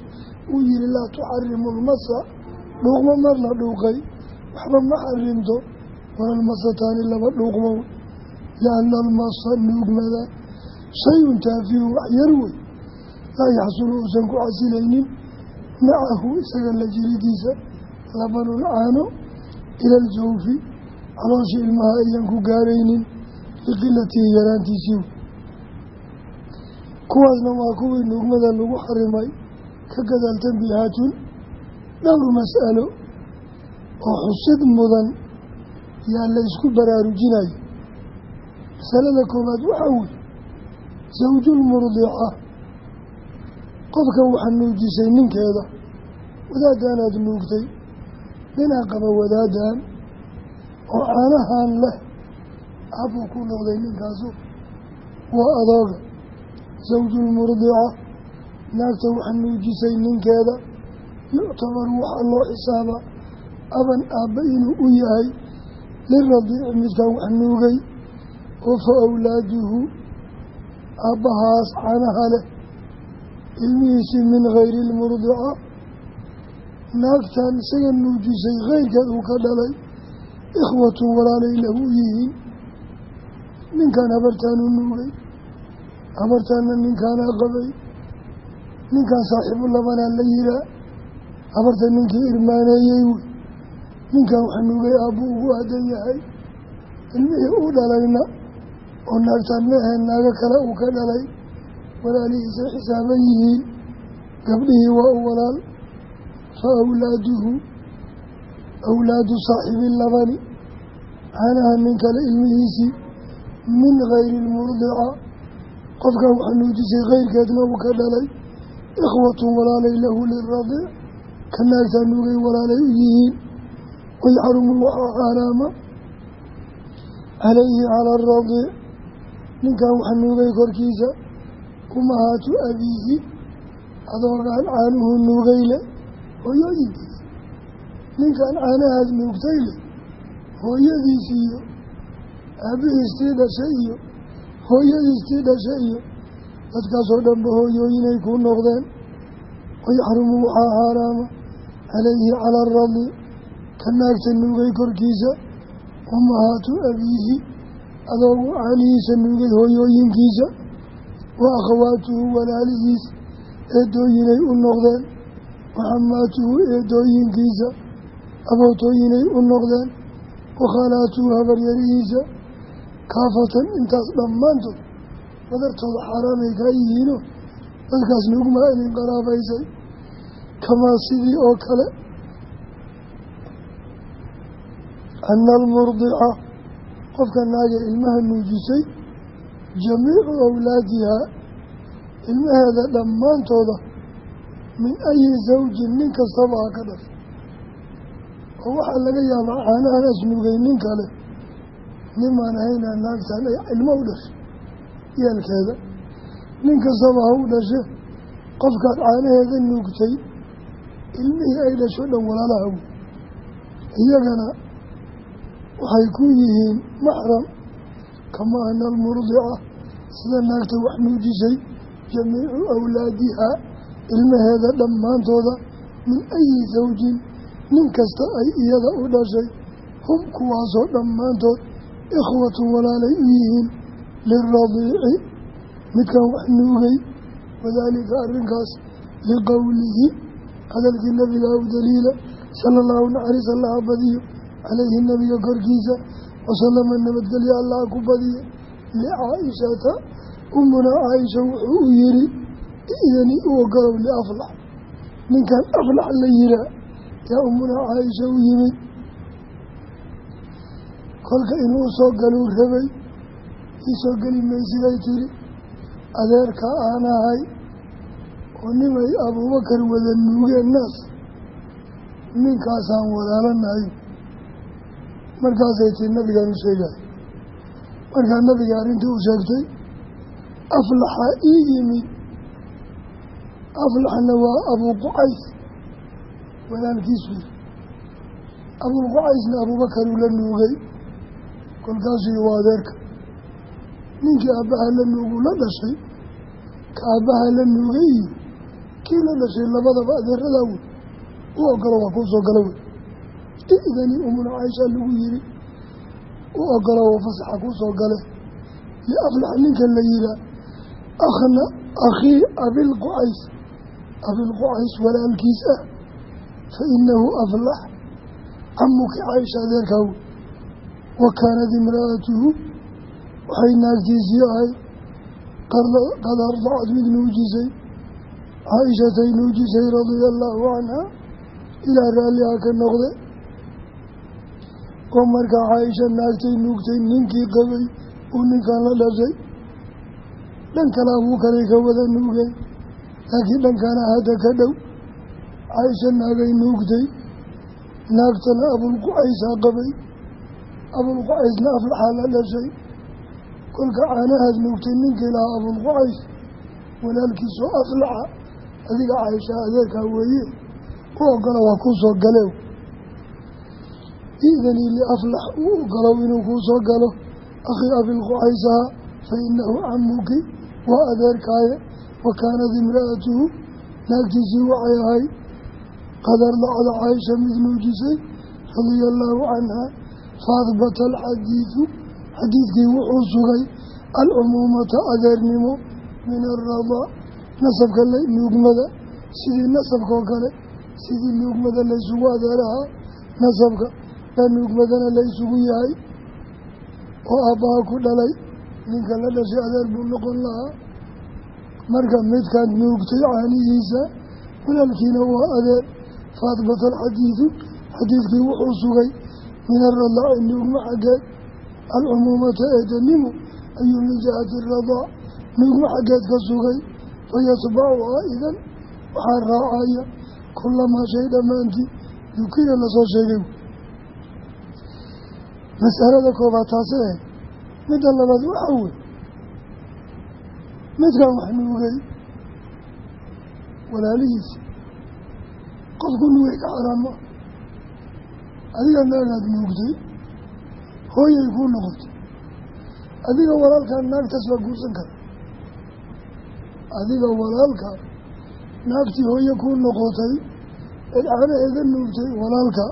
uu yihi laa tuxarimu lmasa dhuuqmo mar la dhuuqay. Waxba ma xarimto walalmasataani laba dhuuqmow lianna almasa nuugmada shay-un taafihun wax yar wey. Laa yaxsulu uusan ku xasilaynin macahu isaga la jiridiisa. Labanun caano ila aljawfi. Calooshii ilmaha ayaan ku gaaraynin liqilatihi yaraantiisii. Kuwaasna waa kuwii nuugmada lagu xarimay ka gadaal tanbiihaatun dhowr mas'alo oo xusid mudan yaa la isku baraarujinayo masalada koowaad waxaa weye sawjulmurdica qofka waxaa nuujisay ninkeeda wadaadaanaad nuugtay. Ninaa qaba wadaadan oo caanahan leh abuu ku noqday ninkaasu waa adooga sawjulmurdica naagta waxaa nuujisay ninkeeda. Yuctabaru waxaa loo xisaaba aban aabba inuu u yahay. Liradiici midkan wax nuugay. Oo fa awlaaduhu aabbahaas caanaha leh. Ilmihiisii min hayri ilmurdica naagtan isaga nuujisay keyrkeed uu ka dhalay. Ikhwatun walaalay lahu yihiin ninkan habartaanu nuugay habartaanna ninkaanaa qabay ninkan saaxiibu labanaa la yiraa habarta ninkii irmaaneeyey wey ninkan wax nuugay aabbuu ugu aadan yahay ilmihii uu dhalayna oo naagtaan meehee naago kale uu ka dhalay walaalihiisay xisaaban yihiin gabdhihii waa u walaal fa awlaaduhu awlaadu saaxibi labani caanaha nin kale ilmihiisii min gayri lmurdica qofkan wax nuujisay keyrkeedna uu ka dhalay. Ikhwatun walaalay lahu liradiic ka naagtaa nuugay walaalay u yihiin. Wayxarumu waxaa xaaraama calayhi cala aradiic ninkan wax nuugay korkiisa umahaatu abiihi. Adoogaan caanuhu nuugay leh hooyooyinkiisa ninkan caanahaad nuugtay leh aabbihiistii dhashay iyo hooyadiistii dhashay iyo dadkaasoo dhanba hooyooyinay ku noqdeen. Wayaxrumu waxaa xaaraama calayhi cala aradi ka naagta nuugay korkiisa. Umahaatu abiihi adoogu caanihiisa nuugay hooyooyinkiisa. Wa akhawaatuhu walaalihiis eedooyinay u noqdeen. Waxamaatuhu eedooyinkiisa abootooyinay u noqdeen. Wakhalaatuhu habaryarihiisa kaafatan intaas dhammaantood wadartooda xaaraamay kaa yihiino. Dadkaas nugmaa idin qaraabaysay kamaa sidii oo kale. Ana almurdica qofka naaga ilmaha nuujisay. Jamiicu awlaadihaa ilmaheeda dhammaantooda min ayi zawjin nin kastaba ha ka dhashay oo waxaa laga yaabaa caanahan asnugay nin kale nimaan ahaynaa naagtan ay ilmo u dhashay yeelkeeda nin kastaba ha u dhashe qofkaad caanaheeda nuugtay ilmihii ay dhasho dhan walaalaha iyagana waxay ku yihiin maxram kama ana almurdica sida naagta wax nuujisay jamiicu awlaadihaa ilmaheeda dhammaantooda min ayi zawjin nin kasta ay iyada u dhashay hum kuwaasoo dhammaantood ikhwatun walaalay u yihiin liradiici midkan wax nuugay wadaalika arrinkaas liqowlihi hadalkii nabiga u daliila sala allahu naxariis allaha badiyo calayhi nabiga korkiisa wasalama nabadgelyo allaha ku badiye licaaishata umunaa caaisha wuxuu u yiri idani u ogolow liaflax ninkan aflax la yiraa caaisha u yimid kolka inuu u soo galuu rabay iisoo geli maysiday tiri adeerka aan ahay oo nimay abuubakar wada nuugeen naas ninkaasaan walaalanahay markaasay tii nabigaan u sheegay. Markaa nabiga arrintii u sheegtay aflaxa ii yimid. Aflaxna waa abuuqucays walaalkiisu yiri abulqucaysna abuubakar uu la nuugay kolkaasuu waa adeerka ninkii aabbaha la nuugu la dhashay ka aabbaha la nuugay iyo kii la dhashay labadaba adeeradaa wey u ogolo waa kuu soo galo wey idani umuna caaisha lagu yiri u ogolo wa fasaxa kuu soo gale. Liaflax ninka la yihaa akhna akhii abilqucays abilqucays walaalkiis ah fa inahu aflax camuki caaisha adeerkaa wey wa kaanad imra'atuhu waxay naagtiisii ahayd qad ardacad mid nuujisay caaishatay nuujisay radia allaahu canha ilaa raalliha ka noqde oo markaa caaisha naagtay nuugtay ninkii qabay uu ninkan la dhashay dhan kale abuukaray ka wada nuugeen laakiin dhankana hadda ka dhow caaisha naagay nuugtay. Naagtana abulqucaysaa qabay abulqucaysna aflaxaa la dhashay kolka caanahaad nuugtay ninkii lahaa abulqucays walaalkiisoo aflaxa adiga caaisha adeerkaa weeye u ogola waa kuu soo galew idanii liaflax uu ogolow inuu kuu soo galo. Akhii abilqucaysaha fa inahu camuki waa adeerkaaye. Wa kaanad imra'atuhu naagtiisii waxay ahayd qad ardacda caaisha mid nuujisay radia allaahu canha faadbata alxadiidu xadiidkii wuxuu sugay alcumuumata adeernimo min alradaa nasabka nuugmada sidii nasabkaoo kale sidii nuugmada laysugu adeerahaa nasabka baa nuugmadana laysugu yahay. Oo aabbaha ku dhalay ninka la dhashay adeer buu noqon lahaa. Marka midkaad nuugtay caanihiisa walaalkiina waa adeer. Faadbata alxadiidu xadiidkii wuxuu sugay min aradaaci nuugmo xaggeed alcumuumata eedanimu ayuu min jihati radaa nuugmo xaggeed ka sugay fayatbacuhaa idan waxaa raacaya kulamaa shay dhammaantii dukira la soo sheegay masalada koobaad taasi ahayd midda labaad waxaa wey midkan wax nuugay walaalihiisa qofku nuugay ka xaraam adiga naagaad nuugtay hooyay kuu noqotay. Adiga walaalkaa naagtaas waa guursan kara. Adiga walaalka naagtii hooye kuu noqotay eed caanaheeda nuugtay walaalka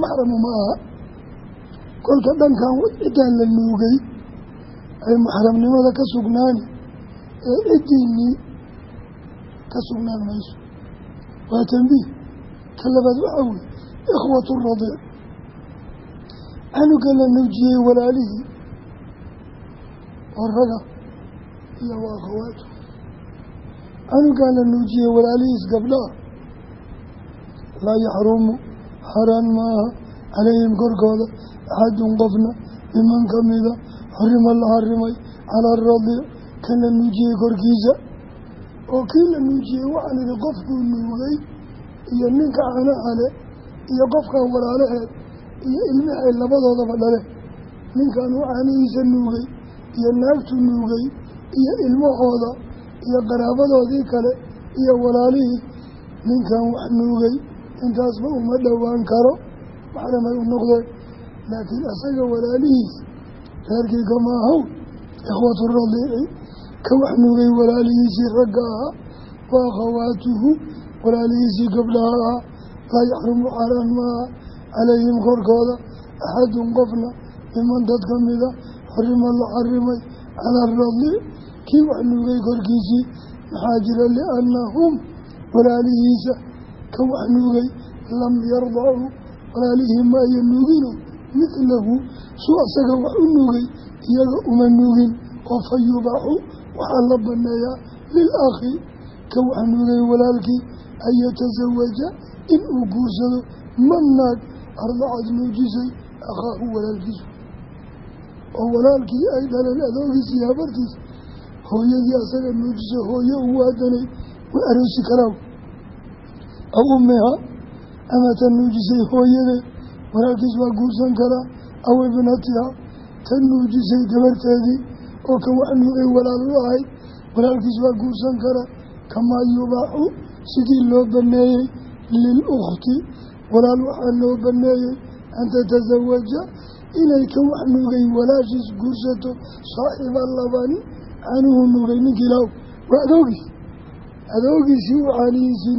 maxramu ma aha. Kolka dhankan ciddaan la nuugay ay maxramnimada ka sugnaani ee ciddiinnii ka sugnaan mayso. Waa tambiih ka labaad waxaa weye ikhwatu radiic canuga la nuujiyey walaalihii oo raga iyo wa akhawaatu canugaa la nuujiyey walaalihiis gabdhaha laa yaxrumu xaraan maaha calayhim korkooda axadun qofna biman ka mida xurima la xarimay calaa aradiic kan la nuujiyey korkiisa oo kii la nuujiyey waxaan idhi qofkuu nuugay iyo ninka leh iyo qofkan walaalaheed iyo ilmahay labadoodaba dhale ninkan uu caanihiisa nuugay iyo naagtu nuugay iyo ilmahooda iyo qaraabadoodii kale iyo walaalihii ninkan wax nuugay intaasba uma dhowaan karo. Maxramay u noqdeen. Laakiin asaga walaalihiis reerkii kama ahow ikhwatu radiici ka wax nuugay walaalihiisii ragga ahaa wa akhawaatuhu walaalihiisii gabdhaha ahaa laa yaxrumu xaaraan maaha calayhim korkooda axadun qofna biman dad ka mida xurima la xarimay calaa aradiic kii wax nuugay korkiisii maxaa jira liannahum walaalihiisa ka wax nuugay lam yardacuu walaalihii ma aya nuugino midlahu suu asaga wax u nuugay iyaga uma nuugin oo fa yubaxu waxaa la baneeyaa lilakhi ka wax nuugay walaalkii an inuu guursado man ardacad nuujisay akhaahu walaalkiisu. Oo walaalkii ay dhaleen adoogiis iyo habartiis hooyadii asaga nuujisa hooye ugu aadanay way aroosi karaaw aw ummiha ama tan nuujisay hooyadeed walaalkiis waa guursan karaa aw ibnatiha tan nuujisay gabarteedii oo kan wax nuugay walaal u ahayd walaalkiis waa guursan karaa kamaa yubaaxu sidii loo baneeyey lilukhti walaal waxaa loo baneeyey an tatasawaja inay kan wax nuugay walaashiis guursato saaxiba labani canuhu nuugay ninkii law waa adoogiis. Adoogiisii uu caanihiisii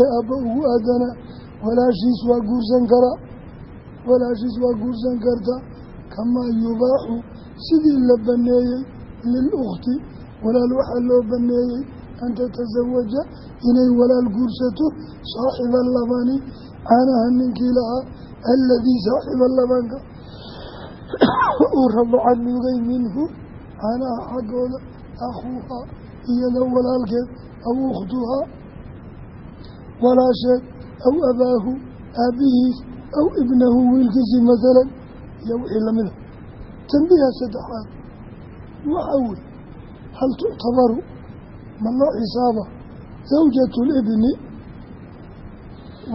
ee abba ugu aadana walaashiis waa guursan karaa walaashiis waa guursan karta kamaa yubaaxu sidii la baneeyey lilukhti walaal waxaa loo baneeyey an tatasawaja inay walaal guursato saaxiba labani caanaha ninkii lahaa aladii saaxiba labanka uu radaca nuugay minhu caanaha xaggooda akhuuhaa iyada walaalkeed aw ukhtuhaa walaasheed aw abaahu aabbihiis aw ibnahu wiilkiisii masalan iyo wixii lamida tanbiiha saddexaad waxaa wey hal tuctabaru ma loo xisaaba zawjatu libni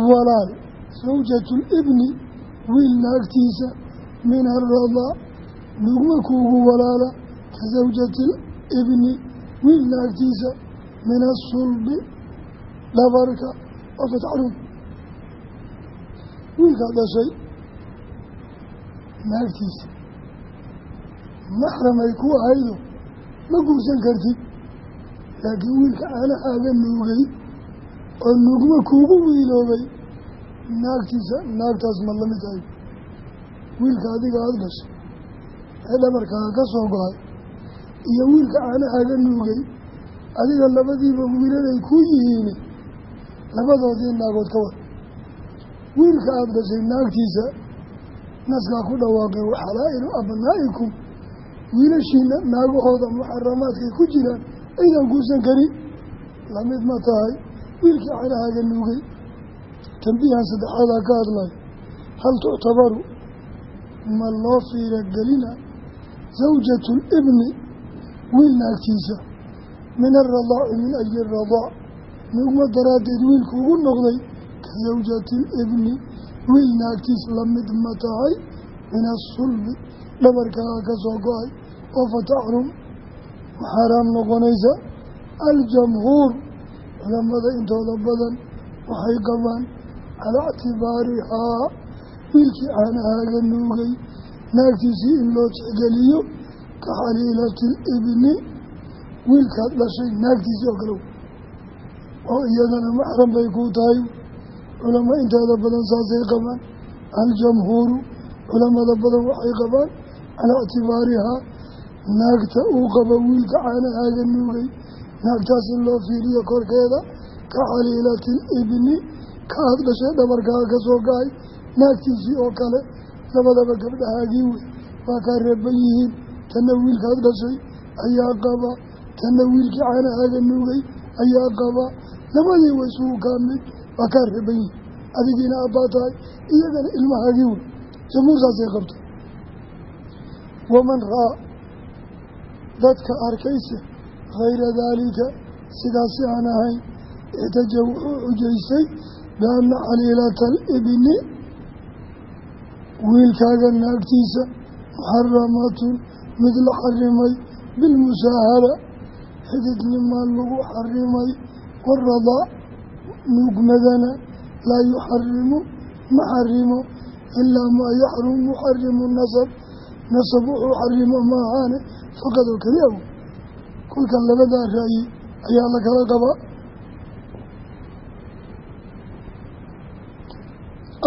walaal zawjatu libni wiil naagtiisa min aradaa nugma kuugu walaala ka zawjati libni wiil naagtiisa min asulbi dhabarka oo fatxarun wiilkaad dhashay naagtiisa. Maxramay ku ahaydo ma guursan kartid laakiin wiilka caanahaaga nuugay oo nuugma kuugu wiiloobay naagtiisa naagtaas ma la mid tahay wiilka adiga aada dhashay ee dhabarkaaga ka soo go'ay iyo wiilka caanahaaga nuugay adiga labadiiba wiilalay ku yihiin. Labadoodii naagood ka wad wiilka aada dhashay naagtiisa naskaa ku dhawaaqay waxalaa-ilu abnaa'ikum. Wiilashiina naagahooda muxaramaadkay ku jiraan. Aydan guursan karin la mid ma tahay. Wiilkii canahaaga nuugay tambiihan saddexaadaa ka hadlay hal tuctabaru ma loo fiira gelina zawjatu libni wiil naagtiisa min aradaaci min ayi radaac nuugma daraaddeed wiilku ugu noqday ka zawjati libni wiil naagtiis la mid ma tahay? Min asulbi dhabarkaaga ka soo go'ay oo fataxrum xaaraam noqonaysa aljamhuur culamada intooda badan waxay qabaan calaa ictibaarihaa wiilkii caanahaaga nuugay naagtiisii in loo tixgeliyo ka xaliilati libni wiilkaad dhashay naagtiisii oo kale oo iyadana maxram bay kuu tahay culamo inteeda badan saasay qabaan aljamhuuru culamada badan waxay qabaan calaa ictibaarihaa naagta uu qabo wiilka caanahaaga nuugay naagtaas in loo fiiriyo korkeeda ka xaliilati libni ka aad dhashay dhabarkaaga ka soo gacay naagtiisii oo kale labadaba gabdhahaagii wey waa kaa reeban yihiin. Tanna wiilkaad dhashay ayaa qaba. Tanna wiilkii caanahaaga nuugay ayaa qaba. Labadii way isugu kaa mid waa kaa reeban yihiin. Adigiina abbaa tahay iyagana ilmahaagii wey jamhuur saasay qabta waman raa dadka arkayse hayra daalika sidaasi aan ahayn ixtaja wuxuu xujaystay bianna xaliilata alibni wiilkaaga naagtiisa muxaramatun mid la xarimay bilmusaahala xididnimaa lagu xarimay waradaa nuugmadana laa yuxarimu ma xarimo ilaa maa yaxrumu muxarimu nasab nasab wuxuu xarimo maahaane faqad oo keli aw kolkan labadaa raayi ayaa la kala qabaa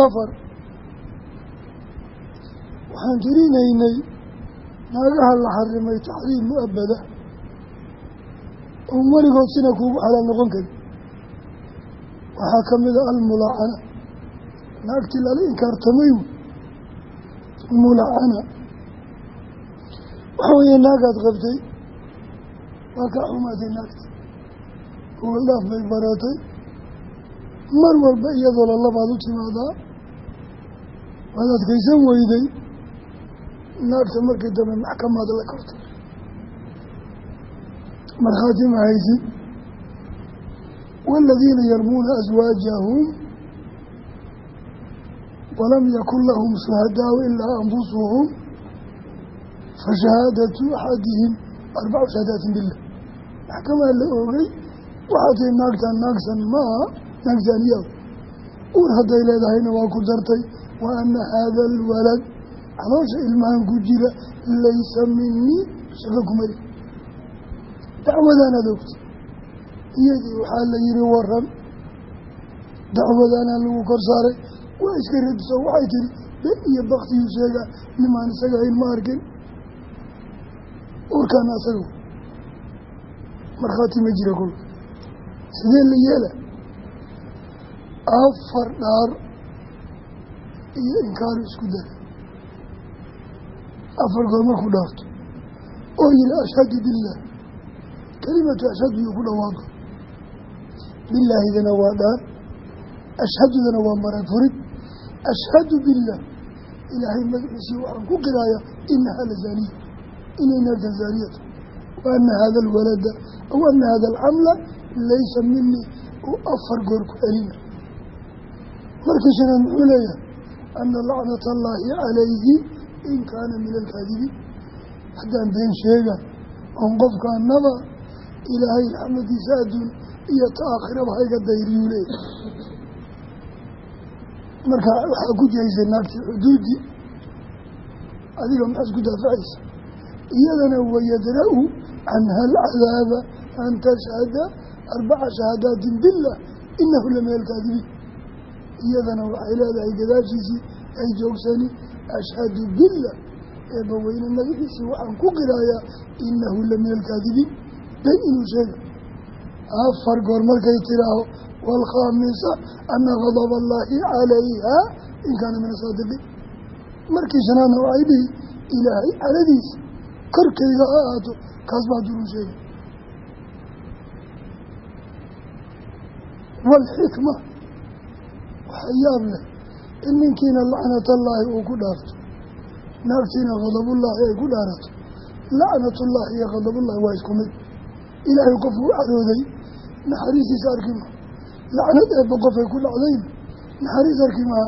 afar waxaan tirinaynay naagaha la xarimay taxriim mu'abada oon weligood sina kuugu xalaal noqon karin. Waxaa ka mid a almulaacana. Naagtii lala inkaartamay mulaacana waxa weeye naagaad qabtay. Waa kaa xumaatay naagta. Gogoldhaaf bay baratay mar walba iyadoo lalabaad u timaadaa waad adkaysan weyday naagta markii dambe maxkamaad la kortay markhaati ma haysid waaladiina yarmuuna aswaajahum walam yakun lahum shuhadaau ilaa anfusuhum fashahaadatu axadihim arbacu shahaadaatin billah. Maxkamaa la oogay waxaa tii naagtan naagsan maaha naagsaaniyaa uur hadday leedahayna waa ku dartay wa ana haada alwalad caloosha ilmahan ku jira laysa minii shaqo kumali dacwadaanaad ogta iyadii waxaa la yihi waran dacwadaanaa lagu kor saaray waa iska radiso waxay tihi ben iyo baktiyuu sheegaa nimaan isaga hayn ma arkin urkaana asaga markhaati ma jira kolka sidee la yeela afar dhaar iyo inkaaru isku dara afar goor markuu dhaarto oo yihi ashhadu billaah kelimatu ashhadu yuu ku dhawaaqa bilaahidana waa dhaar ashhadudana waa marafurid ashhadu billaah ilaahay magaciisii waxaan ku qiraaya inahaa la zaaniya inay naagtan zaaniyata wa ana alwalada. Aw ana hada alxamla laysa minii uu afar goor ku celina. Marka shanaad muxuu leeyahay ana lacnata allaahi calayhi in kaana min alkaadibiin haddaan been sheega oon qofkaanaba ilaahay raxmadiisa adduun iyo ta aakhiraba hayga dayriyuu leeyahy marka waxaa ku jihaysay naagtii xuduuddii adiga maxaa isku daafacaysa iyadana wayadra-u canha alcadaaba an tashhada arbaca shahaadaatin billah inahu la min alkaadibiin iyadana waxay leedahay gadaashiisii ay joogsani ashhadu billah eebbaweyne magaciisii waxaan ku qiraayaa inahu la min alkaadibiin ben inuu sheega. Afar goor markay tiraaho waalkhaamisa ana gadaba allaahi calayha in kaana min asaadiqiin markii shanaadna waxay dhihi ilaahay caladiisa korkayga ha ahaato kaas baa durun sheega waalxikma waxa yaab leh in ninkiina lacnatallaahi uu ku dhaarto. Naagtiina khadabullaahi ay ku dhaarato lacnatullaahi iyo khadabullaahi waa isku mid. Ilaahay qofuu cadooday naxariistiisa arki maha lacnad eebba qofay ku dhacdayna naxariis arki maha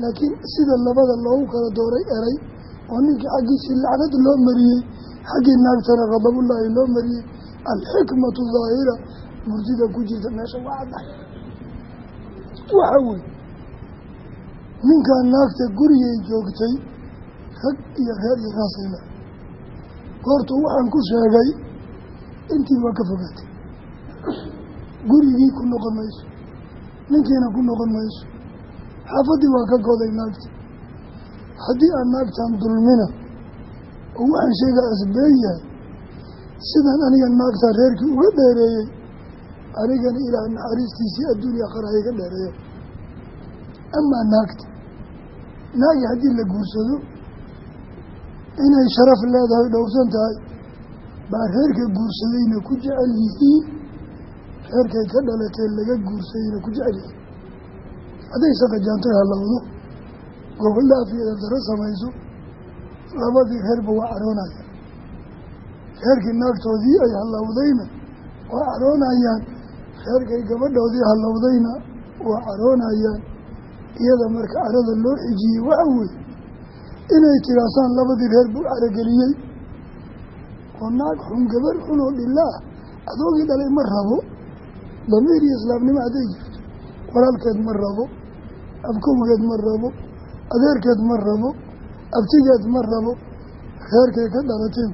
laakiin sida labada loogu kala dooray eray oo ninkii xaggiisii lacnad loo mariyey xaggii naagtana khadabullaahi loo mariyey alxikmatu daahira murtida ku jirta ninkaa naagta gurigay joogtay rag iyo reer iyo raasayla goortuu waxaan ku sheegay intii waa ka fogaatay. Gurigii ku noqon mayso ninkiina ku noqon mayso. Xaafaddii waa ka goday naagta. Haddii aan naagtan dulmina oo waxaan sheegaa asbeen yahay sidaan aniga naagtaa reerkii uga dheereeyey anigana ilaah naxariistiisii adduuniya akhara iga dheereeya amaa naagta naagi haddii la guursado inay sharaf leedahay dhowrsan tahay baa reerka guursadayna ku jecel yihiin. Reerkay ka dhalatay laga guursadayna ku jecel yihiin. Hadday saqajaantoy halowdo gobollaaf iyo dardaro samayso. Labadii reerba waa caroonayaan. Reerkii naagtoodii ay halowdayna waa caroonayaan. Reerkay gabadhoodii halowdayna waa caroonayaan iyada marka carada loo xijiyey waxa weeye inay tiraasaan labadii reer buu carageliyey oo naag xun gabar xun oo dhilaah adoogii dhalay ma rabo. Damiir iyo islaamnimo hadday jirto walaalkeed ma rabo abkowgeed ma rabo adeerkeed ma rabo abtigeed ma rabo reerkay ka dhalateen